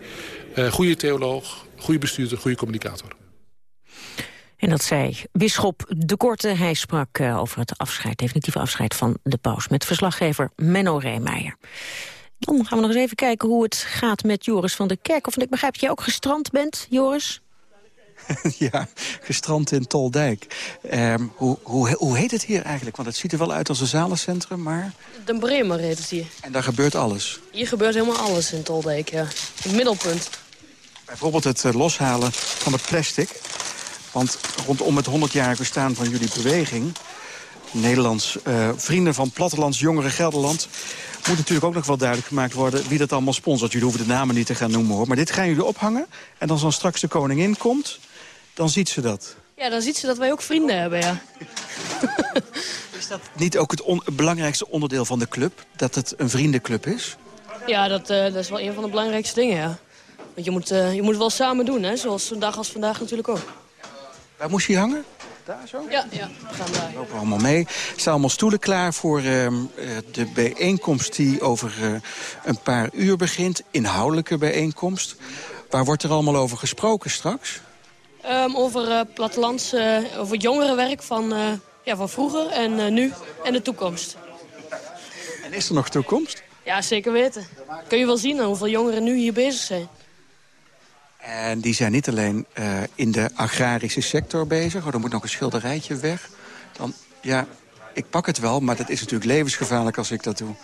Uh, goede theoloog, goede bestuurder, goede communicator. En dat zei Bisschop de Korte. Hij sprak uh, over het afscheid, definitieve afscheid van de paus... met verslaggever Menno Reemeijer. Dan gaan we nog eens even kijken hoe het gaat met Joris van der Kerkhof. Want ik begrijp dat jij ook gestrand bent, Joris? <laughs> ja, gestrand in Toldijk. Um, hoe, hoe, hoe heet het hier eigenlijk? Want het ziet er wel uit als een zalencentrum, maar... De Bremer heet het hier. En daar gebeurt alles? Hier gebeurt helemaal alles in Toldijk, ja. Het middelpunt. Bijvoorbeeld het uh, loshalen van het plastic. Want rondom het 100-jarig bestaan van jullie beweging... Nederlands uh, Vrienden van Plattelands Jongeren Gelderland... moet natuurlijk ook nog wel duidelijk gemaakt worden wie dat allemaal sponsort. Jullie hoeven de namen niet te gaan noemen, hoor. Maar dit gaan jullie ophangen. En als dan straks de koningin komt, dan ziet ze dat. Ja, dan ziet ze dat wij ook vrienden hebben, ja. <laughs> is dat niet ook het, het, belangrijkste onderdeel van de club? Dat het een vriendenclub is? Ja, dat, uh, dat is wel een van de belangrijkste dingen, ja. Want je moet, uh, je moet het wel samen doen, hè. Zoals een dag als vandaag natuurlijk ook. Waar moest hij hangen? Daar zo? Ja, ja we gaan daar. We lopen allemaal mee. Er staan allemaal stoelen klaar voor uh, de bijeenkomst die over uh, een paar uur begint. Inhoudelijke bijeenkomst. Waar wordt er allemaal over gesproken straks? Um, over uh, plattelands, over jongerenwerk van, ja, van vroeger en nu en de toekomst. En is er nog toekomst? Ja, zeker weten. Kun je wel zien hoeveel jongeren nu hier bezig zijn. En die zijn niet alleen uh, in de agrarische sector bezig. Oh, er moet nog een schilderijtje weg. Dan, ja, ik pak het wel, maar dat is natuurlijk levensgevaarlijk als ik dat doe.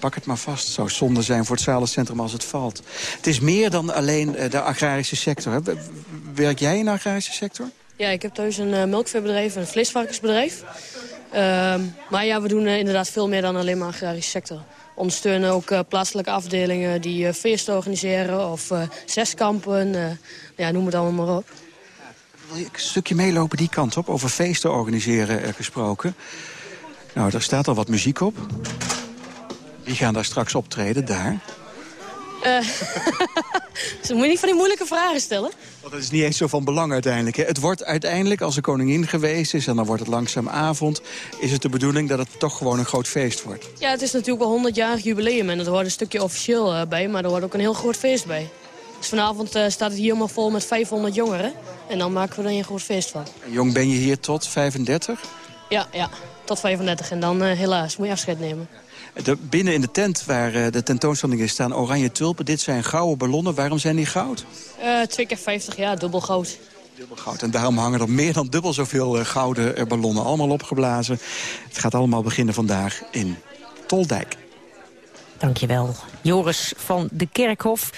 Pak het maar vast. Het zou zonde zijn voor het zalencentrum als het valt. Het is meer dan alleen uh, de agrarische sector. Werk jij in de agrarische sector? Ja, ik heb thuis een uh, melkveebedrijf en een vleesvarkensbedrijf. Uh, maar ja, we doen inderdaad veel meer dan alleen maar agrarische sector ondersteunen ook uh, plaatselijke afdelingen die uh, feesten organiseren of zeskampen. ja, noem het allemaal maar op. Wil je een stukje meelopen die kant op, over feesten organiseren gesproken? Nou, daar staat al wat muziek op. Wie gaan daar straks optreden, daar? <laughs> Uh, moet je niet van die moeilijke vragen stellen. Want dat is niet eens zo van belang uiteindelijk. Hè? Het wordt uiteindelijk, als de koningin geweest is... en dan wordt het langzaam avond... is het de bedoeling dat het toch gewoon een groot feest wordt. Ja, het is natuurlijk wel 100 jarig jubileum... en er hoort een stukje officieel uh, bij, maar er hoort ook een heel groot feest bij. Dus vanavond uh, staat het hier helemaal vol met 500 jongeren. En dan maken we er een groot feest van. En jong ben je hier tot 35? Ja, ja tot 35. En dan helaas moet je afscheid nemen. De, binnen in de tent waar uh, de tentoonstelling is staan oranje tulpen. Dit zijn gouden ballonnen. Waarom zijn die goud? Uh, twee keer 50 jaar, dubbel goud. Dubbel goud. En daarom hangen er meer dan dubbel zoveel uh, gouden ballonnen. Allemaal opgeblazen. Het gaat allemaal beginnen vandaag in Toldijk. Dankjewel, Joris van de Kerkhof.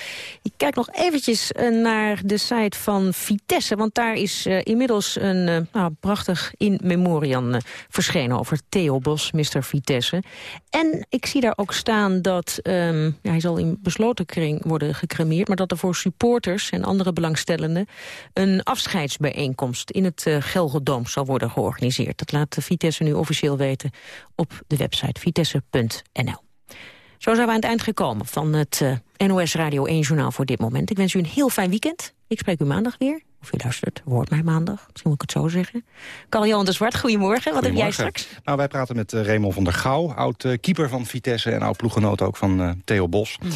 Ik kijk nog eventjes eh, naar de site van Vitesse... want daar is uh, inmiddels een uh, nou, prachtig in memoriam verschenen... over Theo Bos, Mr. Vitesse. En ik zie daar ook staan dat... Um, ja, hij zal in besloten kring worden gecremeerd... maar dat er voor supporters en andere belangstellenden... een afscheidsbijeenkomst in het Gelredoom zal worden georganiseerd. Dat laat Vitesse nu officieel weten op de website vitesse.nl. Zo zijn we aan het eind gekomen van het uh, NOS Radio 1-journaal voor dit moment. Ik wens u een heel fijn weekend. Ik spreek u maandag weer. Of u luistert, hoort mij maandag. Misschien moet ik het zo zeggen. Karl-Johan de Zwart, goedemorgen. Wat heb jij straks? Nou, wij praten met uh, Raymond van der Gouw. Oud-keeper van Vitesse en oud-ploeggenoot ook van uh, Theo Bos. Mhm.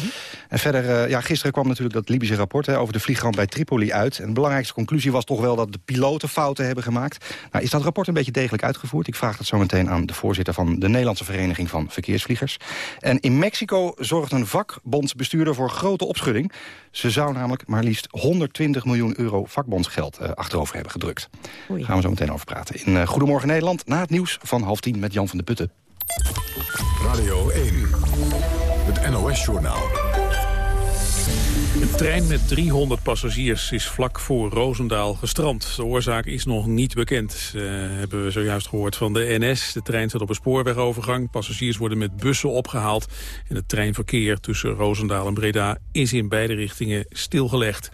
En verder, ja, gisteren kwam natuurlijk dat Libische rapport... Hè, over de vliegramp bij Tripoli uit. En de belangrijkste conclusie was toch wel dat de piloten fouten hebben gemaakt. Nou, is dat rapport een beetje degelijk uitgevoerd? Ik vraag het zo meteen aan de voorzitter van de Nederlandse Vereniging van Verkeersvliegers. En in Mexico zorgt een vakbondsbestuurder voor grote opschudding. Ze zou namelijk maar liefst 120 miljoen euro vakbondsgeld uh, achterover hebben gedrukt. Daar gaan we zo meteen over praten. In uh, Goedemorgen Nederland, na het nieuws van half tien met Jan van de Putten. Radio 1, het NOS-journaal. Een trein met 300 passagiers is vlak voor Roosendaal gestrand. De oorzaak is nog niet bekend, uh, hebben we zojuist gehoord van de NS. De trein staat op een spoorwegovergang. Passagiers worden met bussen opgehaald. En het treinverkeer tussen Roosendaal en Breda is in beide richtingen stilgelegd.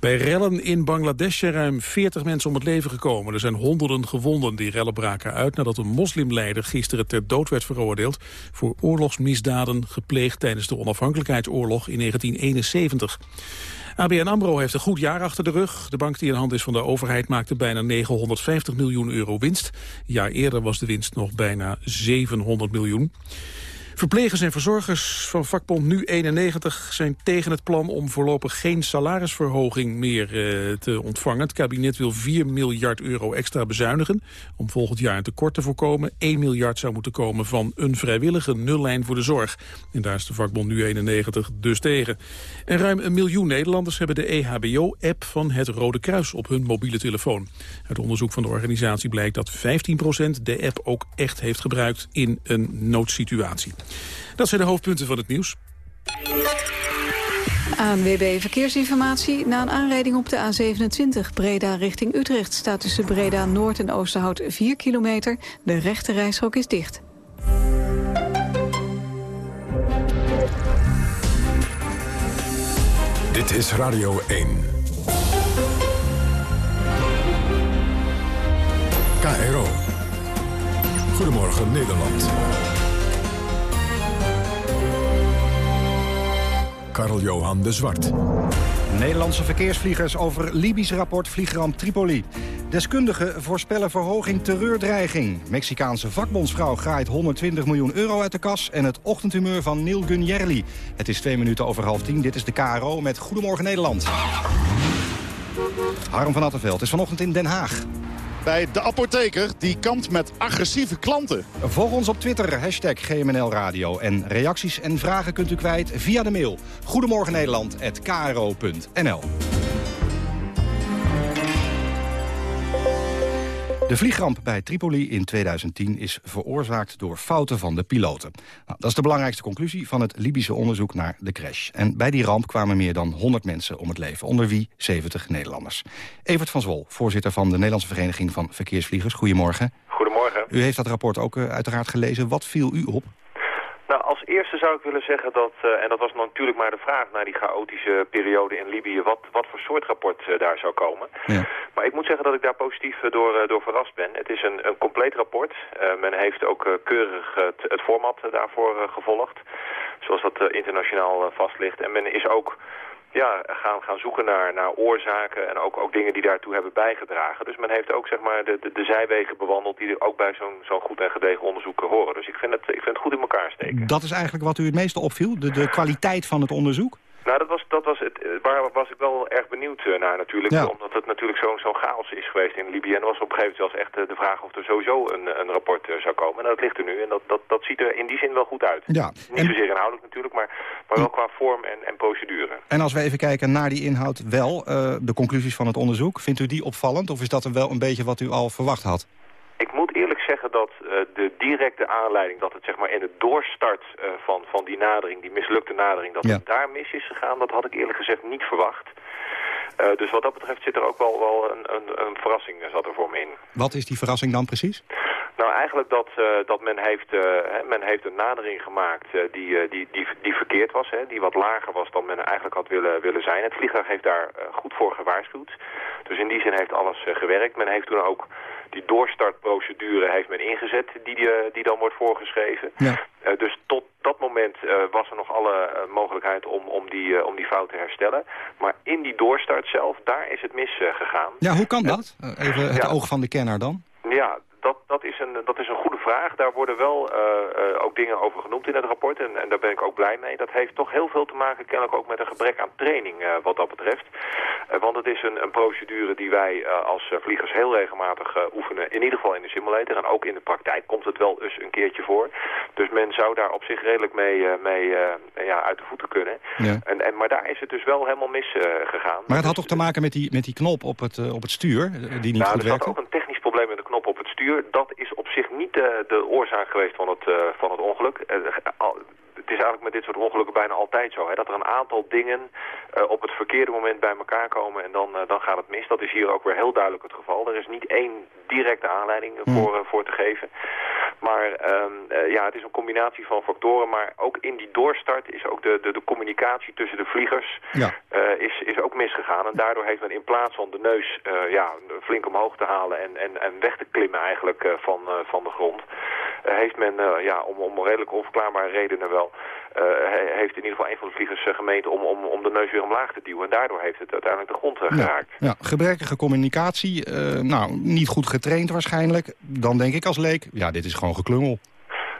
Bij rellen in Bangladesh zijn ruim 40 mensen om het leven gekomen. Er zijn honderden gewonden. Die rellen braken uit nadat een moslimleider gisteren ter dood werd veroordeeld... voor oorlogsmisdaden gepleegd tijdens de onafhankelijkheidsoorlog in 1971. ABN AMRO heeft een goed jaar achter de rug. De bank die in hand is van de overheid maakte bijna 950 miljoen euro winst. Een jaar eerder was de winst nog bijna 700 miljoen. Verplegers en verzorgers van vakbond Nu 91 zijn tegen het plan om voorlopig geen salarisverhoging meer uh, te ontvangen. Het kabinet wil 4 miljard euro extra bezuinigen om volgend jaar een tekort te voorkomen. 1 miljard zou moeten komen van een vrijwillige nullijn voor de zorg. En daar is de vakbond Nu 91 dus tegen. En ruim een miljoen Nederlanders hebben de EHBO-app van het Rode Kruis op hun mobiele telefoon. Uit onderzoek van de organisatie blijkt dat 15% de app ook echt heeft gebruikt in een noodsituatie. Dat zijn de hoofdpunten van het nieuws. ANWB Verkeersinformatie. Na een aanrijding op de A27 Breda richting Utrecht... staat tussen Breda Noord en Oosterhout 4 kilometer. De rechte reishok is dicht. Dit is Radio 1. KRO. Goedemorgen Nederland. Karl-Johan de Zwart. Nederlandse verkeersvliegers over Libisch rapport vliegramp Tripoli. Deskundigen voorspellen verhoging terreurdreiging. Mexicaanse vakbondsvrouw graait 120 miljoen euro uit de kas... en het ochtendhumeur van Neil Gunjerli. Het is twee minuten over half tien. Dit is de KRO met Goedemorgen Nederland. Harm van Attenveld is vanochtend in Den Haag. Bij de apotheker die kampt met agressieve klanten. Volg ons op Twitter, hashtag GMNL Radio. En reacties en vragen kunt u kwijt via de mail. Goedemorgen Nederland@kro.nl. De vliegramp bij Tripoli in 2010 is veroorzaakt door fouten van de piloten. Nou, dat is de belangrijkste conclusie van het Libische onderzoek naar de crash. En bij die ramp kwamen meer dan 100 mensen om het leven, onder wie 70 Nederlanders. Evert van Zwol, voorzitter van de Nederlandse Vereniging van Verkeersvliegers. Goedemorgen. Goedemorgen. U heeft dat rapport ook uh, uiteraard gelezen. Wat viel u op? Nou, als eerste zou ik willen zeggen dat, uh, en dat was natuurlijk maar de vraag na die chaotische periode in Libië, wat, wat voor soort rapport uh, daar zou komen. Ja. Maar ik moet zeggen dat ik daar positief door, uh, door verrast ben. Het is een, een compleet rapport. men heeft ook keurig het, het format daarvoor gevolgd, zoals dat internationaal vast ligt. En men is ook ja, gaan, gaan zoeken naar, naar oorzaken en ook, ook dingen die daartoe hebben bijgedragen. Dus men heeft ook zeg maar, de, de, de zijwegen bewandeld die ook bij zo'n zo'n goed en gedegen onderzoek horen. Dus ik vind, het, ik vind het goed in elkaar steken. Dat is eigenlijk wat u het meeste opviel, de, de kwaliteit van het onderzoek? Nou, dat was, dat was het, waar was ik wel erg benieuwd naar natuurlijk. Ja. Omdat het natuurlijk zo'n zo'n chaos is geweest in Libië. En was op een gegeven moment zelfs echt de vraag of er sowieso een, een rapport zou komen. En dat ligt er nu. En dat, dat, dat ziet er in die zin wel goed uit. Ja. Niet En, zozeer inhoudelijk natuurlijk, maar, maar wel qua vorm en, en procedure. en als we even kijken naar die inhoud wel, uh, de conclusies van het onderzoek. Vindt u die opvallend of is dat wel een beetje wat u al verwacht had? Ik moet eerlijk zeggen dat uh, de directe aanleiding, dat het zeg maar in de doorstart uh, van, van die nadering, die mislukte nadering, dat Ja. het daar mis is gegaan, dat had ik eerlijk gezegd niet verwacht. Uh, dus wat dat betreft zit er ook wel, wel een, een, een verrassing zat er voor me in. Wat is die verrassing dan precies? Nou, eigenlijk dat, uh, dat men, heeft, uh, hè, men heeft een nadering gemaakt die, die, die, die verkeerd was. Hè, die wat lager was dan men eigenlijk had willen, willen zijn. Het vliegtuig heeft daar goed voor gewaarschuwd. Dus in die zin heeft alles gewerkt. Men heeft toen ook die doorstartprocedure heeft men ingezet die, die, die dan wordt voorgeschreven. Ja. Uh, dus tot dat moment uh, was er nog alle uh, mogelijkheid om, om, die, om die fout te herstellen. Maar in die doorstart zelf, daar is het misgegaan. Ja, hoe kan dat? Even het ja. oog van de kenner dan. Ja, dat, dat, is een, dat is een goede vraag. Daar worden wel uh, uh, ook dingen over genoemd in het rapport en, en daar ben ik ook blij mee. Dat heeft toch heel veel te maken kennelijk ook met een gebrek aan training uh, wat dat betreft. want het is een, een procedure die wij als vliegers heel regelmatig oefenen. In ieder geval in de simulator en ook in de praktijk komt het wel eens een keertje voor. Dus men zou daar op zich redelijk mee, mee ja, uit de voeten kunnen. Ja. En, en, maar daar is het dus wel helemaal misgegaan. Maar het had toch te maken met die, met die knop op het, op het stuur die niet nou, goed er zat werkte? ook een technisch probleem met de knop Dat is op zich niet de, de oorzaak geweest van het, uh, van het ongeluk. Het is eigenlijk met dit soort ongelukken bijna altijd zo. Hè, dat er een aantal dingen uh, op het verkeerde moment bij elkaar komen en dan, dan gaat het mis. Dat is hier ook weer heel duidelijk het geval. Er is niet één directe aanleiding voor, voor te geven. Maar um, ja, het is een combinatie van factoren. Maar ook in die doorstart is ook de, de, de communicatie tussen de vliegers ja. is, is ook misgegaan. En daardoor heeft men in plaats van de neus ja, flink omhoog te halen en, en, en weg te klimmen eigenlijk van, van de grond... Heeft men, ja, om, om redelijk onverklaarbare redenen wel... Uh, heeft in ieder geval een van de vliegers gemeend om, om, om de neus weer omlaag te duwen. En daardoor heeft het uiteindelijk de grond geraakt. Ja, ja. gebrekkige communicatie, nou, niet goed getraind waarschijnlijk. Dan denk ik als leek, ja, dit is gewoon geklungel.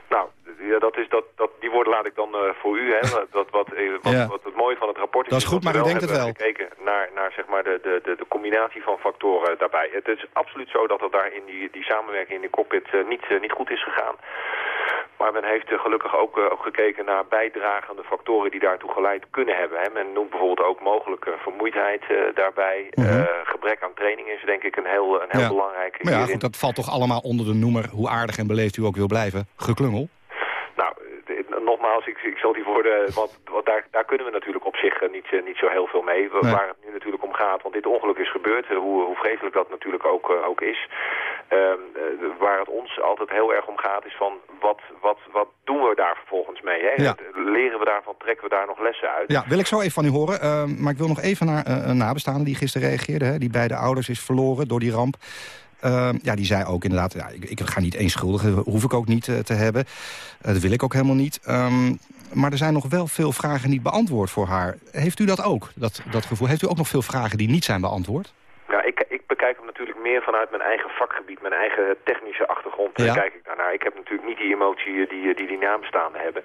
Nou, ja, dat is, dat, dat, die woorden laat ik dan voor u. Hè, <laughs> wat, wat, wat, ja. wat, het mooie van het rapport is... Dat is goed, maar u denkt het wel. gekeken naar, naar zeg maar de, de, de, de combinatie van factoren daarbij. Het is absoluut zo dat er daar in die, die samenwerking in de cockpit niet, niet goed is gegaan. Maar men heeft gelukkig ook, uh, ook, gekeken naar bijdragende factoren die daartoe geleid kunnen hebben. Hè. Men noemt bijvoorbeeld ook mogelijke vermoeidheid uh, daarbij. Mm -hmm. uh, gebrek aan training is denk ik een heel, een heel ja. belangrijk. Maar ja, goed, dat valt toch allemaal onder de noemer, hoe aardig en beleefd u ook wil blijven, geklungel? Nou, nogmaals, ik, ik zal die woorden, want, want daar, daar kunnen we natuurlijk op zich niet, niet zo heel veel mee. Nee. Waar het nu natuurlijk om gaat, want dit ongeluk is gebeurd, hoe, hoe vreselijk dat natuurlijk ook, ook is. Um, waar het ons altijd heel erg om gaat is van wat, wat, wat doen we daar vervolgens mee? Hè? Ja. Leren we daarvan, trekken we daar nog lessen uit? Ja, wil ik zo even van u horen. Uh, maar ik wil nog even naar uh, een nabestaande die gisteren reageerde. Hè? Die beide ouders is verloren door die ramp. Uh, ja, die zei ook inderdaad, ja, ik, ik ga niet één schuldige, hoef ik ook niet uh, te hebben. Uh, dat wil ik ook helemaal niet. Um, maar er zijn nog wel veel vragen niet beantwoord voor haar. Heeft u dat ook, dat, dat gevoel? Heeft u ook nog veel vragen die niet zijn beantwoord? Ja, ik, ik bekijk hem natuurlijk meer vanuit mijn eigen vakgebied, mijn eigen technische achtergrond. Ja. Daar kijk ik daarnaar. Ik heb natuurlijk niet die emotie die die, die nabestaanden hebben.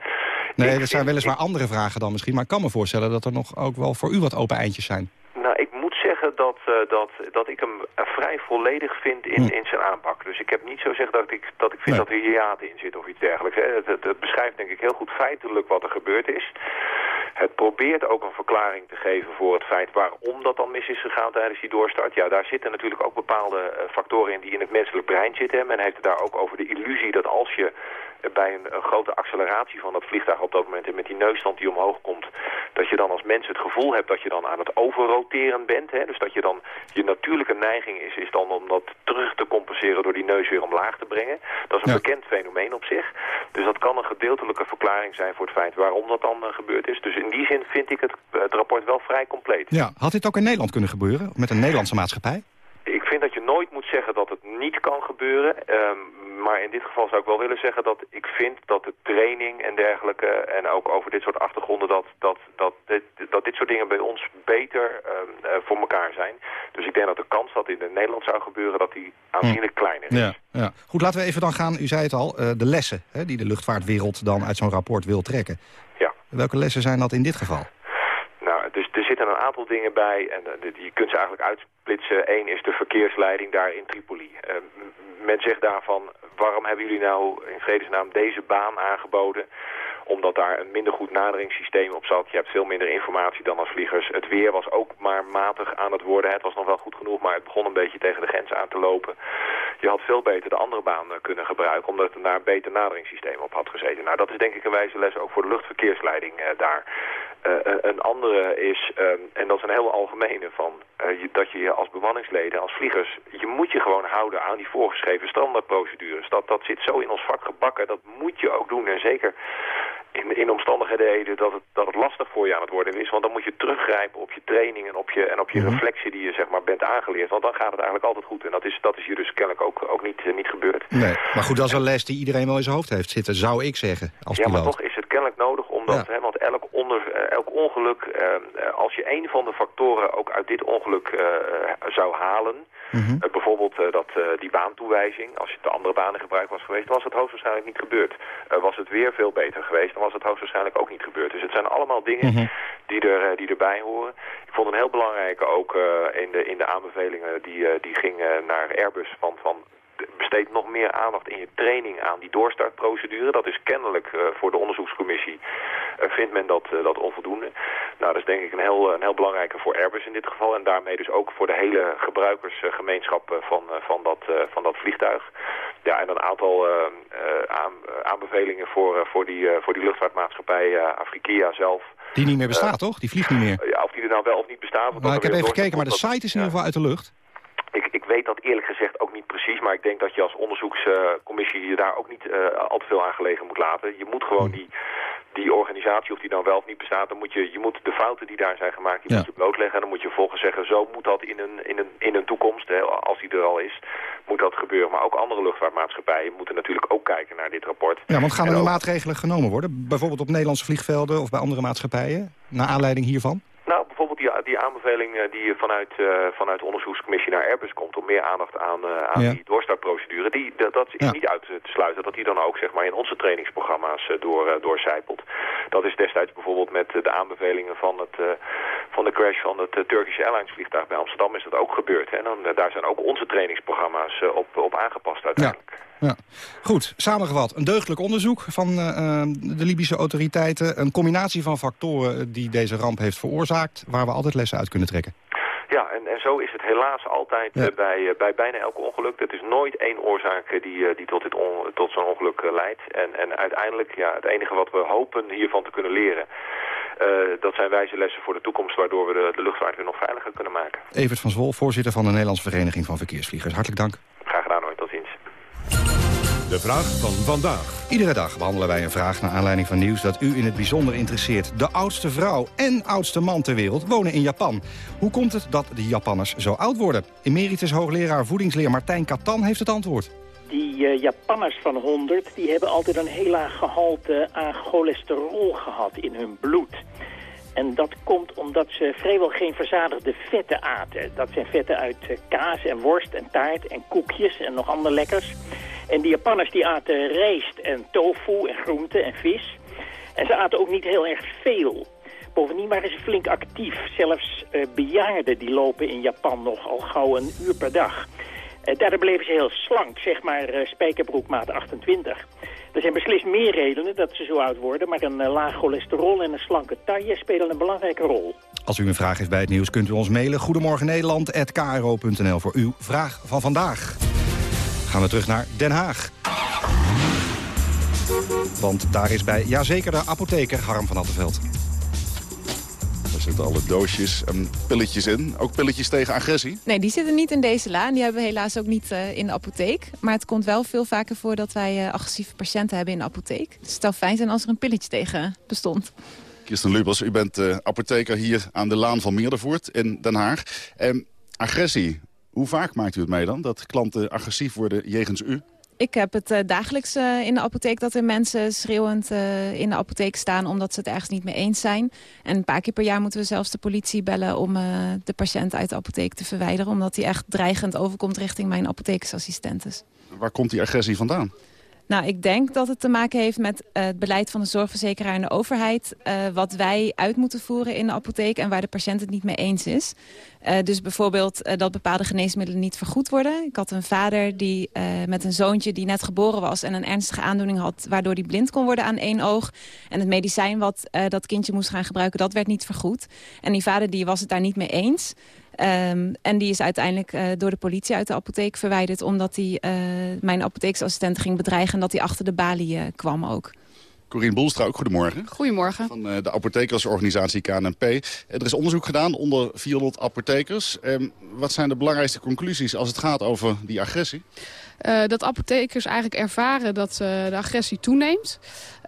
Nee, dat zijn weliswaar ik... andere vragen dan misschien. Maar ik kan me voorstellen dat er nog ook wel voor u wat open eindjes zijn. Nou, zeggen dat, uh, dat, dat ik hem vrij volledig vind in, in zijn aanpak. Dus ik heb niet zo gezegd dat ik, dat ik vind Nee. dat er hiaten in zit of iets dergelijks. Hè. Het, het, het beschrijft denk ik heel goed feitelijk wat er gebeurd is. Het probeert ook een verklaring te geven voor het feit waarom dat dan mis is gegaan tijdens die doorstart. Ja, daar zitten natuurlijk ook bepaalde uh, factoren in die in het menselijk brein zitten. Men heeft het daar ook over de illusie dat als je bij een, een, grote acceleratie van dat vliegtuig op dat moment en met die neusstand die omhoog komt, dat je dan als mens het gevoel hebt dat je dan aan het overroteren bent. Hè? Dus dat je dan, je natuurlijke neiging is, is dan om dat terug te compenseren door die neus weer omlaag te brengen. Dat is een Ja. bekend fenomeen op zich. Dus dat kan een gedeeltelijke verklaring zijn voor het feit waarom dat dan uh, gebeurd is. Dus in die zin vind ik het, het rapport wel vrij compleet. Ja, had dit ook in Nederland kunnen gebeuren? Met een Nederlandse maatschappij? Ik vind dat je nooit moet zeggen dat het niet kan gebeuren. Um, maar in dit geval zou ik wel willen zeggen dat ik vind dat de training en dergelijke... en ook over dit soort achtergronden... dat, dat, dat, dit, dat dit soort dingen bij ons beter um, uh, voor elkaar zijn. Dus ik denk dat de kans dat dit in Nederland zou gebeuren... dat die aanzienlijk hm. kleiner is. Ja, ja. Goed, laten we even dan gaan, u zei het al... Uh, de lessen hè, die de luchtvaartwereld dan uit zo'n rapport wil trekken. Ja. Welke lessen zijn dat in dit geval? Zitten een aantal dingen bij en uh, je kunt ze eigenlijk uitsplitsen. Eén is de verkeersleiding daar in Tripoli. Uh, men zegt daarvan, waarom hebben jullie nou in vredesnaam deze baan aangeboden? Omdat daar een minder goed naderingssysteem op zat. Je hebt veel minder informatie dan als vliegers. Het weer was ook maar matig aan het worden. Het was nog wel goed genoeg, maar het begon een beetje tegen de grens aan te lopen. Je had veel beter de andere baan kunnen gebruiken, omdat daar een beter naderingssysteem op had gezeten. Nou, dat is denk ik een wijze les ook voor de luchtverkeersleiding uh, daar. Uh, een andere is, um, en dat is een hele algemene, van, je, dat je als bemanningsleden, als vliegers, je moet je gewoon houden aan die voorgeschreven standaardprocedures. Dat, dat zit zo in ons vak gebakken, dat moet je ook doen. En zeker in, in omstandigheden dat het, dat het lastig voor je aan het worden is. Want dan moet je teruggrijpen op je training en op je, en op je Mhm. reflectie die je zeg maar, bent aangeleerd. Want dan gaat het eigenlijk altijd goed. En dat is, dat is hier dus kennelijk ook, ook niet, eh, niet gebeurd. Nee, maar goed, dat is een les die iedereen wel in zijn hoofd heeft zitten, zou ik zeggen, als ja, maar toch is het kennelijk nodig omdat, hè, want onder, eh, elk ongeluk, eh, eh, als je een van de factoren ook uit dit ongeluk zou halen, Mhm. bijvoorbeeld dat, die baantoewijzing, als je de andere banen gebruikt was geweest, dan was het hoogstwaarschijnlijk niet gebeurd. Was het weer veel beter geweest, dan was het hoogstwaarschijnlijk ook niet gebeurd. Dus het zijn allemaal dingen Mhm. die, er, die erbij horen. Ik vond een heel belangrijke ook in, de, in de aanbevelingen die, die gingen naar Airbus van, van besteed nog meer aandacht in je training aan die doorstartprocedure. Dat is kennelijk eh, voor de onderzoekscommissie, eh, vindt men dat, eh, dat onvoldoende. Nou, dat is denk ik een heel, een heel belangrijke voor Airbus in dit geval. En daarmee dus ook voor de hele gebruikersgemeenschap van, van, dat, van dat vliegtuig. Ja, en een aantal aan, aanbevelingen voor, voor, die, voor die luchtvaartmaatschappij Afrikia zelf. Die niet meer bestaat, toch? Die vliegt niet meer. Ja, of die er nou wel of niet bestaat. Nou, ik heb even gekeken, maar de site is in ieder geval uit de lucht. Ik, ik weet dat eerlijk gezegd ook niet precies, maar ik denk dat je als onderzoekscommissie je daar ook niet eh, al te veel aan gelegen moet laten. Je moet gewoon die, die organisatie, of die dan wel of niet bestaat, dan moet je, je moet de fouten die daar zijn gemaakt, die Ja. moet je blootleggen. En dan moet je vervolgens zeggen, zo moet dat in een, in een, in een toekomst, hè, als die er al is, moet dat gebeuren. Maar ook andere luchtvaartmaatschappijen moeten natuurlijk ook kijken naar dit rapport. Ja, want gaan er ook- maatregelen genomen worden? Bijvoorbeeld op Nederlandse vliegvelden of bij andere maatschappijen? Naar aanleiding hiervan? Nou, die, die aanbeveling eh, die vanuit, eh, vanuit de onderzoekscommissie naar Airbus komt... om meer aandacht aan, eh, aan Ja. die doorstartprocedure... Die, dat, dat is Ja. niet uit te sluiten dat die dan ook zeg maar, in onze trainingsprogramma's door, doorcijpelt. Dat is destijds bijvoorbeeld met de aanbevelingen van, het, van de crash van het Turkish Airlines vliegtuig bij Amsterdam... is dat ook gebeurd. hè. En dan, daar zijn ook onze trainingsprogramma's op, op aangepast uiteindelijk. Ja. Goed, samengevat. Een deugdelijk onderzoek van eh, eh, de Libische autoriteiten. Een combinatie van factoren die deze ramp heeft veroorzaakt... waar we altijd lessen uit kunnen trekken. Ja, en, en zo is het helaas altijd Ja. eh, bij, eh, bij bijna elk ongeluk. Het is nooit één oorzaak eh, die, eh, die tot, dit on- tot zo'n ongeluk eh, leidt. En, en uiteindelijk, ja, het enige wat we hopen hiervan te kunnen leren... eh, dat zijn wijze lessen voor de toekomst... waardoor we de, de luchtvaart weer nog veiliger kunnen maken. Evert van Zwol, voorzitter van de Nederlandse Vereniging van Verkeersvliegers. Hartelijk dank. De vraag van vandaag. Iedere dag behandelen wij een vraag naar aanleiding van nieuws dat u in het bijzonder interesseert. De oudste vrouw en oudste man ter wereld wonen in Japan. Hoe komt het dat de Japanners zo oud worden? Emeritus hoogleraar voedingsleer Martijn Katan heeft het antwoord. Die eh, Japanners van 100 die hebben altijd een heel laag gehalte aan cholesterol gehad in hun bloed. En dat komt omdat ze vrijwel geen verzadigde vetten aten. Dat zijn vetten uit eh, kaas en worst en taart en koekjes en nog andere lekkers. En die Japanners die aten rijst en tofu en groenten en vis. En ze aten ook niet heel erg veel. Bovendien waren ze flink actief. Zelfs eh, bejaarden die lopen in Japan nog al gauw een uur per dag. Eh, daardoor bleven ze heel slank, zeg maar eh, spijkerbroekmaat 28. Er zijn beslist meer redenen dat ze zo oud worden... maar een eh, laag cholesterol en een slanke taille spelen een belangrijke rol. Als u een vraag heeft bij het nieuws kunt u ons mailen. Goedemorgen Nederland@kro.nl voor uw vraag van vandaag. Gaan we terug naar Den Haag. Want daar is bij, jazeker, de apotheker Harm van Attenveld. Daar zitten alle doosjes en pilletjes in. Ook pilletjes tegen agressie. Nee, die zitten niet in deze la. en Die hebben we helaas ook niet eh, in de apotheek. Maar het komt wel veel vaker voor dat wij eh, agressieve patiënten hebben in de apotheek. Dus het zou fijn zijn als er een pilletje tegen bestond. Kirsten Lubers, u bent eh, apotheker hier aan de Laan van Meerdervoort in Den Haag. Ehm, agressie, hoe vaak maakt u het mee dan? Dat klanten agressief worden jegens u? Ik heb het eh, dagelijks eh, in de apotheek dat er mensen schreeuwend eh, in de apotheek staan... omdat ze het ergens niet mee eens zijn. En een paar keer per jaar moeten we zelfs de politie bellen... om de patiënt uit de apotheek te verwijderen... omdat hij echt dreigend overkomt richting mijn apothekersassistentes. Waar komt die agressie vandaan? Nou, ik denk dat het te maken heeft met eh, het beleid van de zorgverzekeraar en de overheid. eh, wat wij uit moeten voeren in de apotheek en waar de patiënt het niet mee eens is. Eh, dus bijvoorbeeld dat bepaalde geneesmiddelen niet vergoed worden. Ik had een vader die met een zoontje die net geboren was en een ernstige aandoening had... waardoor hij blind kon worden aan één oog. En het medicijn wat dat kindje moest gaan gebruiken, dat werd niet vergoed. En die vader die was het daar niet mee eens... Ehm, en die is uiteindelijk eh, door de politie uit de apotheek verwijderd... omdat hij eh, mijn apotheeksassistent ging bedreigen... en dat hij achter de balie eh, kwam ook. Corine Boelstra, ook goedemorgen. Goedemorgen. Van eh, de apothekersorganisatie KNP. Er is onderzoek gedaan onder 400 apothekers. Ehm, wat zijn de belangrijkste conclusies als het gaat over die agressie? Eh, dat apothekers eigenlijk ervaren dat eh, de agressie toeneemt.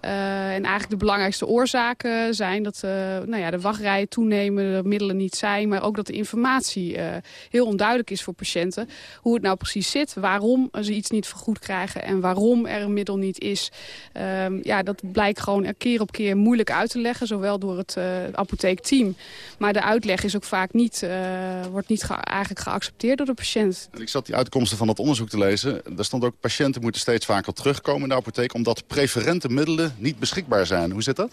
Uh, en eigenlijk de belangrijkste oorzaken zijn dat uh, nou ja, de wachtrijen toenemen, de middelen niet zijn. Maar ook dat de informatie uh, heel onduidelijk is voor patiënten. Hoe het nou precies zit, waarom ze iets niet vergoed krijgen en waarom er een middel niet is. Ehm, ja, dat blijkt gewoon keer op keer moeilijk uit te leggen. Zowel door het apotheekteam. Maar de uitleg is ook vaak niet, wordt niet ge eigenlijk geaccepteerd door de patiënt. Ik zat die uitkomsten van dat onderzoek te lezen. Daar stond ook patiënten moeten steeds vaker terugkomen in de apotheek... omdat preferente middelen niet beschikbaar zijn. Hoe zit dat?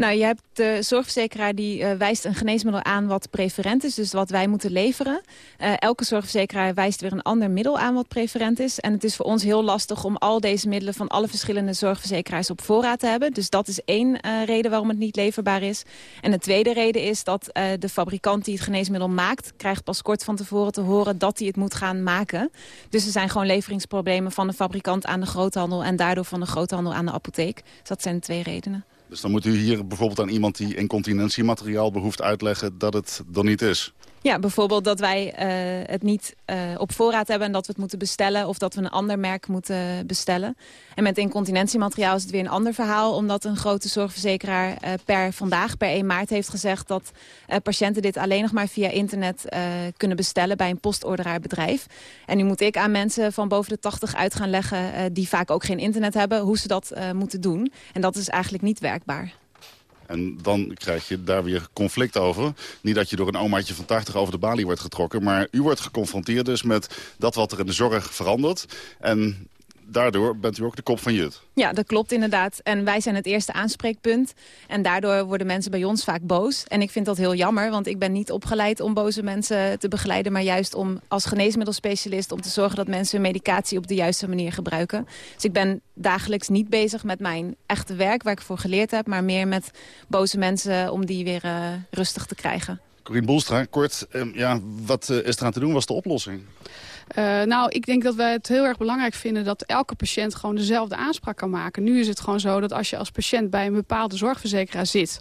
Nou, je hebt de zorgverzekeraar die uh, wijst een geneesmiddel aan wat preferent is. Dus wat wij moeten leveren. Uh, elke zorgverzekeraar wijst weer een ander middel aan wat preferent is. En het is voor ons heel lastig om al deze middelen van alle verschillende zorgverzekeraars op voorraad te hebben. Dus dat is één uh, reden waarom het niet leverbaar is. En de tweede reden is dat de fabrikant die het geneesmiddel maakt... krijgt pas kort van tevoren te horen dat hij het moet gaan maken. Dus er zijn gewoon leveringsproblemen van de fabrikant aan de groothandel... en daardoor van de groothandel aan de apotheek. Dus dat zijn de twee redenen. Dus dan moet u hier bijvoorbeeld aan iemand die incontinentiemateriaal behoeft uitleggen dat het er niet is. Ja, bijvoorbeeld dat wij uh, het niet uh, op voorraad hebben en dat we het moeten bestellen. Of dat we een ander merk moeten bestellen. En met incontinentiemateriaal is het weer een ander verhaal. Omdat een grote zorgverzekeraar uh, per vandaag, per 1 maart, heeft gezegd... dat patiënten dit alleen nog maar via internet kunnen bestellen bij een postorderaarbedrijf. En nu moet ik aan mensen van boven de 80 uit gaan leggen... die vaak ook geen internet hebben, hoe ze dat moeten doen. En dat is eigenlijk niet werkbaar. En dan krijg je daar weer conflict over. Niet dat je door een omaatje van 80 over de balie wordt getrokken... maar u wordt geconfronteerd dus met dat wat er in de zorg verandert. En daardoor bent u ook de kop van Jut. Ja, dat klopt inderdaad. En wij zijn het eerste aanspreekpunt. En daardoor worden mensen bij ons vaak boos. En ik vind dat heel jammer, want ik ben niet opgeleid om boze mensen te begeleiden... maar juist om als geneesmiddelspecialist om te zorgen dat mensen hun medicatie op de juiste manier gebruiken. Dus ik ben dagelijks niet bezig met mijn echte werk waar ik voor geleerd heb... maar meer met boze mensen om die weer uh, rustig te krijgen. Corine Boelstra, kort, uh, ja, wat uh, is eraan te doen? Was de oplossing? Uh, nou, ik denk dat wij het heel erg belangrijk vinden dat elke patiënt gewoon dezelfde aanspraak kan maken. Nu is het gewoon zo dat als je als patiënt bij een bepaalde zorgverzekeraar zit,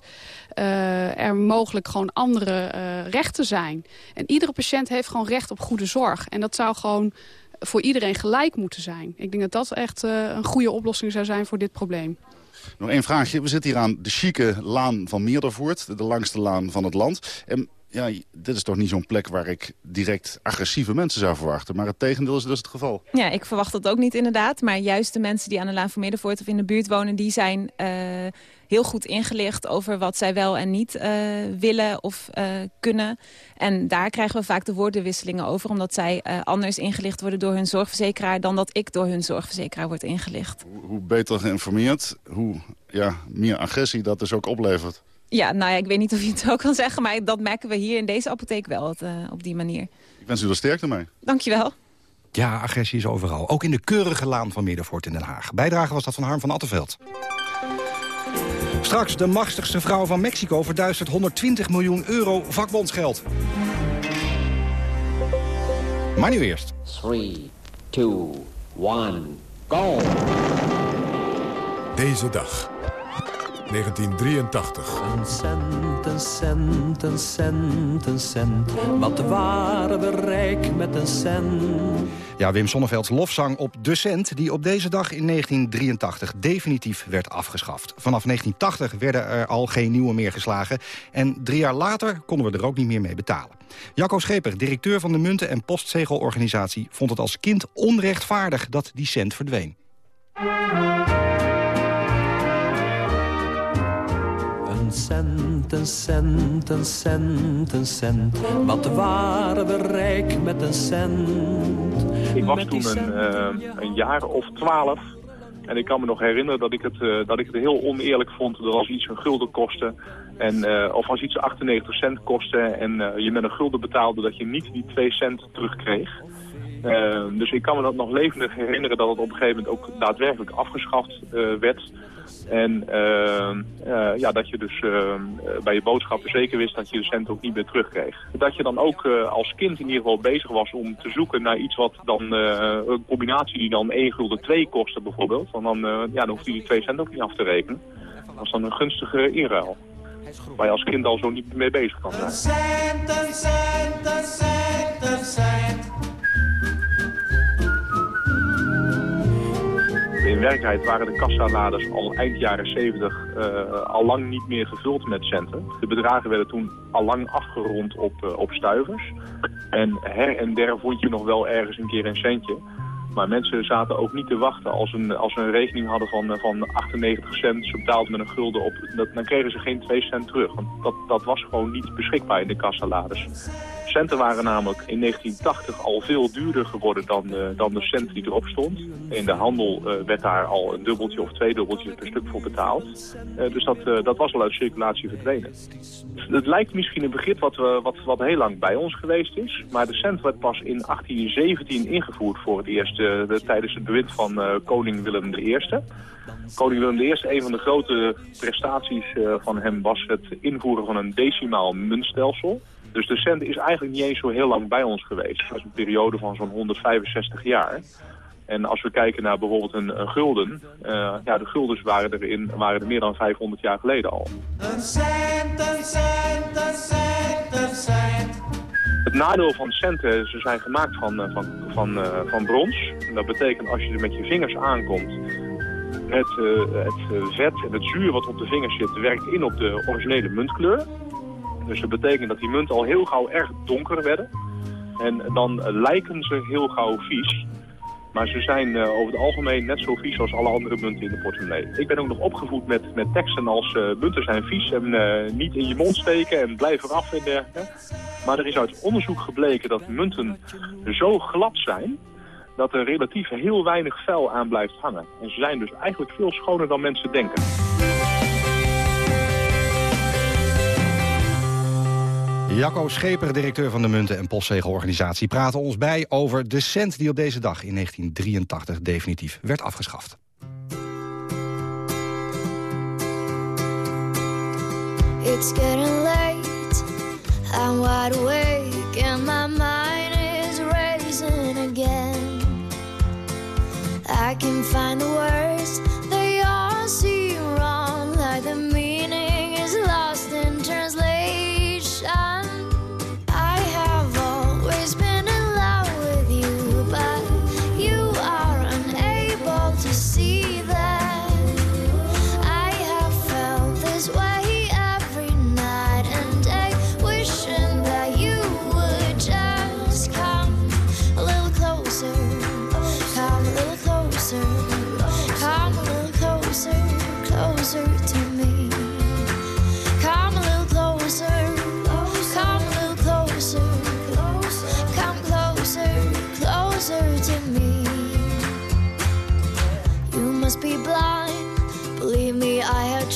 uh, er mogelijk gewoon andere uh, rechten zijn. En iedere patiënt heeft gewoon recht op goede zorg. En dat zou gewoon voor iedereen gelijk moeten zijn. Ik denk dat dat echt een goede oplossing zou zijn voor dit probleem. Nog één vraagje. We zitten hier aan de chique laan van Meerdervoort. De langste laan van het land. En ja, dit is toch niet zo'n plek waar ik direct agressieve mensen zou verwachten. Maar het tegendeel is dus het geval. Ja, ik verwacht dat ook niet inderdaad. Maar juist de mensen die aan de Laan van Middenvoort of in de buurt wonen... die zijn uh, heel goed ingelicht over wat zij wel en niet uh, willen of uh, kunnen. En daar krijgen we vaak de woordenwisselingen over... omdat zij anders ingelicht worden door hun zorgverzekeraar... dan dat ik door hun zorgverzekeraar word ingelicht. Hoe, hoe beter geïnformeerd, hoe ja, meer agressie dat dus ook oplevert. Ja, nou ja, ik weet niet of je het <laughs> zo kan zeggen... maar dat merken we hier in deze apotheek wel het, uh, op die manier. Ik wens u er sterkte mee. Dankjewel. Ja, agressie is overal. Ook in de keurige laan van Middenvoort in Den Haag. Bijdrage was dat van Harm van Attenveld. Straks de machtigste vrouw van Mexico verduistert 120 miljoen euro vakbondsgeld. Maar nu eerst. 3, 2, 1, go! Deze dag. 1983. Een cent, een cent, een cent, een cent. Wat waren we rijk met een cent. Ja, Wim Sonnevelds lofzang op de cent... die op deze dag in 1983 definitief werd afgeschaft. Vanaf 1980 werden er al geen nieuwe meer geslagen. En drie jaar later konden we er ook niet meer mee betalen. Jacco Scheper, directeur van de munten- en postzegelorganisatie... vond het als kind onrechtvaardig dat die cent verdween. Een cent, een cent, een cent, een cent. Wat waren we rijk met een cent. Ik was toen een, uh, een jaar of twaalf. En ik kan me nog herinneren dat ik het, uh, dat ik het heel oneerlijk vond dat als iets een gulden kostte. En, uh, of als iets 98 cent kostte en je met een gulden betaalde dat je niet die 2 cent terugkreeg. Dus ik kan me dat nog levendig herinneren dat het op een gegeven moment ook daadwerkelijk afgeschaft werd. En uh, ja, dat je dus bij je boodschappen zeker wist dat je de cent ook niet meer terugkreeg. Dat je dan ook als kind in ieder geval bezig was om te zoeken naar iets wat dan, een combinatie die dan 1 gulden 2 kostte bijvoorbeeld. Want dan, ja, dan hoef je die 2 cent ook niet af te rekenen. Dat was dan een gunstige inruil. Waar je als kind al zo niet mee bezig kan zijn. In werkelijkheid waren de kassaladers al eind jaren 70 al lang niet meer gevuld met centen. De bedragen werden toen al lang afgerond op, op stuivers. En her en der vond je nog wel ergens een keer een centje. Maar mensen zaten ook niet te wachten als, een, als ze een rekening hadden van, van 98 cent. Ze betaalden met een gulden op. Dat, dan kregen ze geen 2 cent terug. Want dat, dat was gewoon niet beschikbaar in de kassaladers. Centen waren namelijk in 1980 al veel duurder geworden dan, uh, dan de cent die erop stond. In de handel uh, werd daar al een dubbeltje of twee dubbeltjes per stuk voor betaald. Uh, dus dat, dat was al uit circulatie verdwenen. Het lijkt misschien een begrip wat, wat, wat heel lang bij ons geweest is. Maar de cent werd pas in 1817 ingevoerd voor het eerst de, tijdens het bewind van koning Willem I. Koning Willem I, een van de grote prestaties van hem was het invoeren van een decimaal muntstelsel. Dus de cent is eigenlijk niet eens zo heel lang bij ons geweest. Dat is een periode van zo'n 165 jaar. En als we kijken naar bijvoorbeeld een, een gulden, uh, ja, de guldens waren er, in, waren er meer dan 500 jaar geleden al. Een cent, een cent, een cent, een cent. Het nadeel van centen, ze zijn gemaakt van, van, van, uh, van brons. En dat betekent als je er met je vingers aankomt, het, uh, het vet en het zuur wat op de vingers zit, werkt in op de originele muntkleur. Dus dat betekent dat die munten al heel gauw erg donker werden. En dan lijken ze heel gauw vies. Maar ze zijn uh, over het algemeen net zo vies als alle andere munten in de portemonnee. Ik ben ook nog opgevoed met, met teksten als uh, munten zijn vies en uh, niet in je mond steken en blijf eraf en dergelijke. Maar er is uit onderzoek gebleken dat munten zo glad zijn dat er relatief heel weinig vuil aan blijft hangen. En ze zijn dus eigenlijk veel schoner dan mensen denken. Jacco Scheper, directeur van de Munten- en Postzegelorganisatie... praat ons bij over de cent die op deze dag in 1983 definitief werd afgeschaft. It's getting late, I'm wide awake and my mind is racing again. I can find the words, they all seem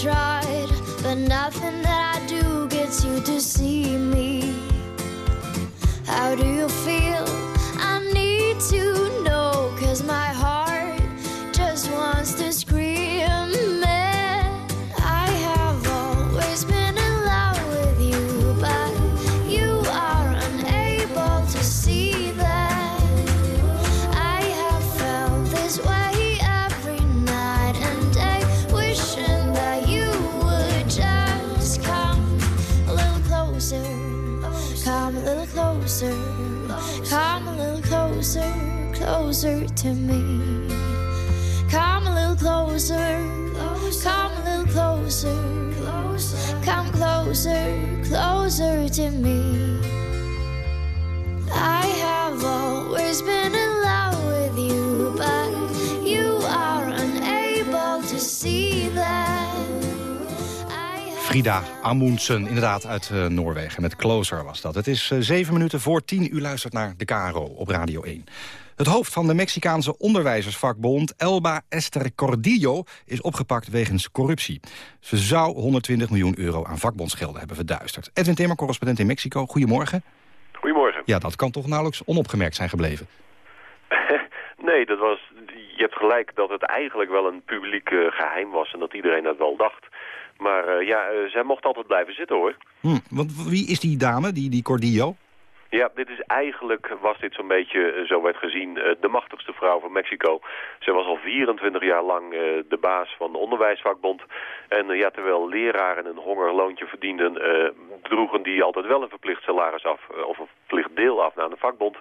tried, but nothing that I do gets you to see me. How do you feel? Frida Amundsen, inderdaad uit uh, Noorwegen. Met Closer was dat. Het is uh, zeven minuten voor tien. U luistert naar de KRO op Radio 1. Het hoofd van de Mexicaanse onderwijzersvakbond, Elba Esther Cordillo, is opgepakt wegens corruptie. Ze zou 120 miljoen euro aan vakbondsgelden hebben verduisterd. Edwin Timmer, correspondent in Mexico. Goedemorgen. Goedemorgen. Ja, dat kan toch nauwelijks onopgemerkt zijn gebleven. <laughs> nee, dat was, je hebt gelijk dat het eigenlijk wel een publiek uh, geheim was en dat iedereen dat wel dacht. Maar uh, ja, uh, zij mocht altijd blijven zitten hoor. Hm, want wie is die dame, die, die Cordillo? Ja, dit is eigenlijk, was dit zo'n beetje, eh, zo werd gezien, eh, de machtigste vrouw van Mexico. Ze was al 24 jaar lang eh, de baas van de onderwijsvakbond. En ja, terwijl leraren een hongerloontje verdienden, droegen die altijd wel een verplicht salaris af, of een verplicht deel af naar de vakbond.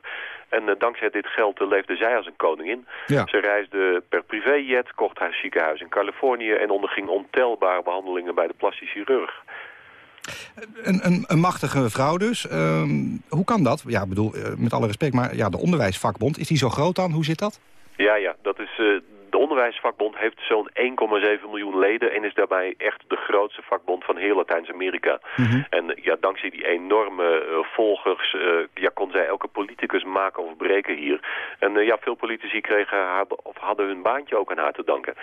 En dankzij dit geld leefde zij als een koningin. Ja. Ze reisde per privéjet, kocht haar ziekenhuis in Californië en onderging ontelbare behandelingen bij de plastisch chirurg. Een, een, een machtige vrouw dus. Ehm, hoe kan dat? Ja, bedoel, eh, met alle respect, maar ja, de onderwijsvakbond, is die zo groot dan? Hoe zit dat? Ja, ja, dat is, uh, de onderwijsvakbond heeft zo'n 1,7 miljoen leden en is daarbij echt de grootste vakbond van heel Latijns-Amerika. Mhm. En ja, dankzij die enorme uh, volgers uh, ja, kon zij elke politicus maken of breken hier. En ja, veel politici kregen haar, of hadden hun baantje ook aan haar te danken.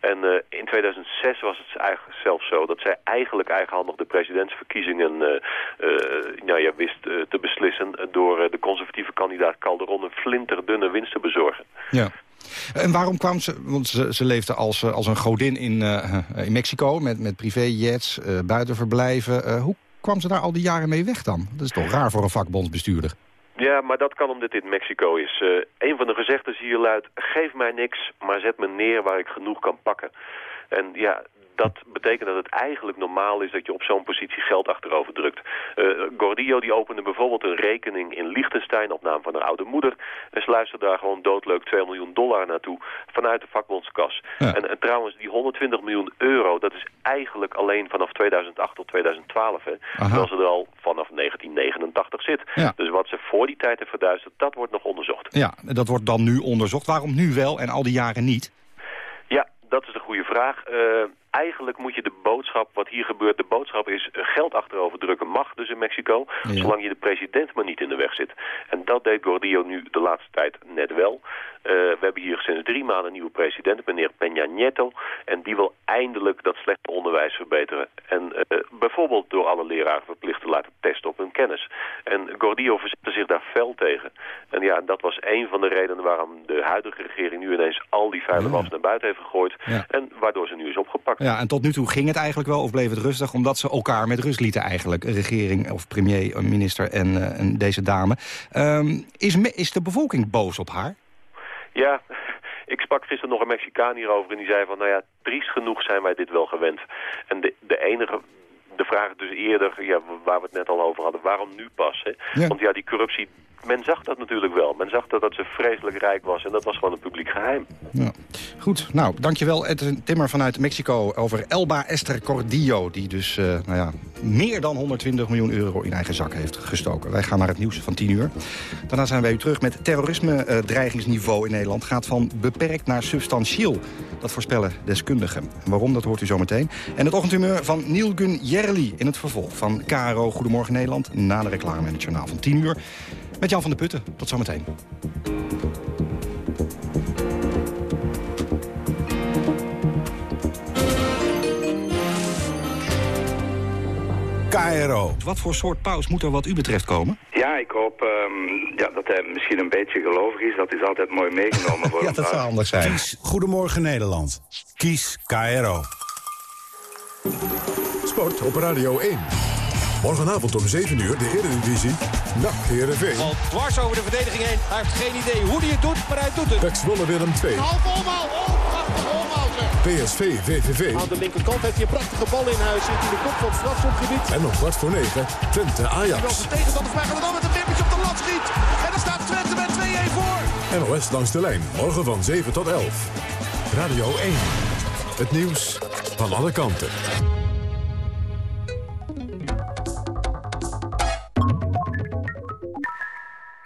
En in 2006 was het eigenlijk zelfs zo dat zij eigenlijk eigenhandig de presidentsverkiezingen nou, ja, wist te beslissen door de conservatieve kandidaat Calderon een flinterdunne winst te bezorgen. Ja. En waarom kwam ze, want ze, ze leefde als, als een godin in, uh, in Mexico... met, met privéjets, uh, buitenverblijven. hoe kwam ze daar al die jaren mee weg dan? Dat is toch raar voor een vakbondsbestuurder? Ja, maar dat kan omdat dit Mexico is. Uh, een van de gezegdes hier luidt... geef mij niks, maar zet me neer waar ik genoeg kan pakken. En ja, dat betekent dat het eigenlijk normaal is dat je op zo'n positie geld achterover drukt. Uh, Gordillo die opende bijvoorbeeld een rekening in Liechtenstein op naam van haar oude moeder. En sluisterde daar gewoon doodleuk 2 miljoen dollar naartoe vanuit de vakbondskas. Ja. En, en, trouwens, die 120 miljoen euro, dat is eigenlijk alleen vanaf 2008 tot 2012. Hè, terwijl ze er al vanaf 1989 zit. Ja. Dus wat ze voor die tijd heeft verduisterd, dat wordt nog onderzocht. Ja, dat wordt dan nu onderzocht. Waarom nu wel en al die jaren niet? Ja, dat is de goede vraag. Uh, eigenlijk moet je de boodschap, wat hier gebeurt, de boodschap is geld achterover drukken mag dus in Mexico, Ja. zolang je de president maar niet in de weg zit. En dat deed Gordillo nu de laatste tijd net wel. Uh, we hebben hier sinds drie maanden een nieuwe president, meneer Peña Nieto, en die wil eindelijk dat slechte onderwijs verbeteren. En uh, bijvoorbeeld door alle leraren verplicht te laten testen op hun kennis. En Gordillo verzette zich daar fel tegen. En ja, dat was een van de redenen waarom de huidige regering nu ineens al die vuile was naar buiten heeft gegooid. Ja. En waardoor ze nu is opgepakt. Ja, en tot nu toe ging het eigenlijk wel, of bleef het rustig... omdat ze elkaar met rust lieten eigenlijk. Regering of premier, minister en, uh, en deze dame. Um, is, is de bevolking boos op haar? Ja, ik sprak gisteren nog een Mexicaan hierover en die zei van... nou ja, triest genoeg zijn wij dit wel gewend. En de, de enige... De vraag dus eerder, ja, waar we het net al over hadden, waarom nu pas? Hè? Ja. Want ja, die corruptie, men zag dat natuurlijk wel. Men zag dat, dat ze vreselijk rijk was en dat was gewoon een publiek geheim. Ja. Goed, nou, dankjewel Edwin Timmer vanuit Mexico over Elba Esther Cordillo... die dus uh, nou ja, meer dan 120 miljoen euro in eigen zak heeft gestoken. Wij gaan naar het nieuws van 10 uur. Daarna zijn wij u terug met terrorisme-dreigingsniveau in Nederland... gaat van beperkt naar substantieel. Dat voorspellen deskundigen. Waarom, dat hoort u zo meteen. En het ochtendhumeur van Neil Gun Jerli in het vervolg van KRO Goedemorgen Nederland... na de reclame en het journaal van 10 uur met Jan van der Putten. Tot zometeen. KRO. Wat voor soort paus moet er wat u betreft komen? Ja, ik hoop um, ja, dat hij misschien een beetje gelovig is. Dat is altijd mooi meegenomen voor <laughs> Ja, dat zou handig zijn. Kies Goedemorgen Nederland. Kies KRO. Sport op Radio 1. Morgenavond om 7 uur de Eredivisie. NAC Heerenveen. Al dwars over de verdediging heen. Hij heeft geen idee hoe hij het doet, maar hij doet het. Pek Zwolle Willem 2. Een half omhaal. Oh, prachtig omhaal. PSV VVV. Aan de linkerkant heeft hij een prachtige bal in huis. Zit in de kop van het strafschopgebied. En om kwart voor 9 Twente Ajax. Terwijl zijn tegenstanders mij dan met een wippertje op de lat schiet. En dan staat Twente met 2-1 voor. NOS langs de lijn. Morgen van 7 tot 11. Radio 1. Het nieuws van alle kanten.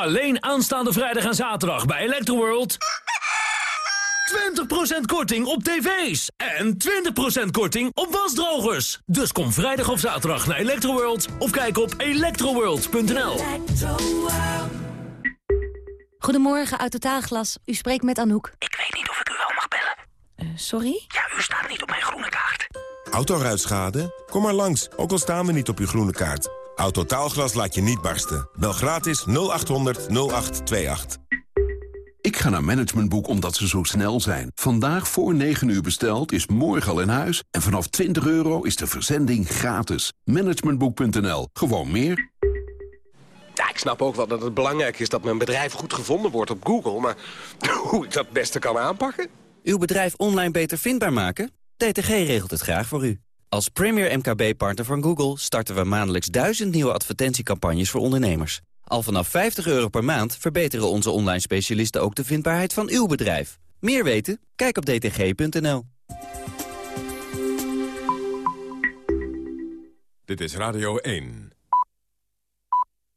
Alleen aanstaande vrijdag en zaterdag bij Electroworld. 20% korting op tv's. En 20% korting op wasdrogers. Dus kom vrijdag of zaterdag naar Electroworld of kijk op electroworld.nl. Goedemorgen, uit Totaalglas. U spreekt met Anouk. Ik weet niet of ik u wel mag bellen. sorry? Ja, u staat niet op mijn groene kaart. Autoruitschade? Kom maar langs, ook al staan we niet op uw groene kaart. Autotaalglas laat je niet barsten. Bel gratis 0800 0828. Ik ga naar Managementboek omdat ze zo snel zijn. Vandaag voor 9 uur besteld is morgen al in huis. En vanaf 20 euro is de verzending gratis. Managementboek.nl. Gewoon meer. Ja, ik snap ook wel dat het belangrijk is dat mijn bedrijf goed gevonden wordt op Google. Maar <laughs> hoe ik dat het beste kan aanpakken? Uw bedrijf online beter vindbaar maken? DTG regelt het graag voor u. Als premier MKB-partner van Google starten we maandelijks duizend nieuwe advertentiecampagnes voor ondernemers. Al vanaf 50 euro per maand verbeteren onze online specialisten ook de vindbaarheid van uw bedrijf. Meer weten? Kijk op dtg.nl. Dit is Radio 1.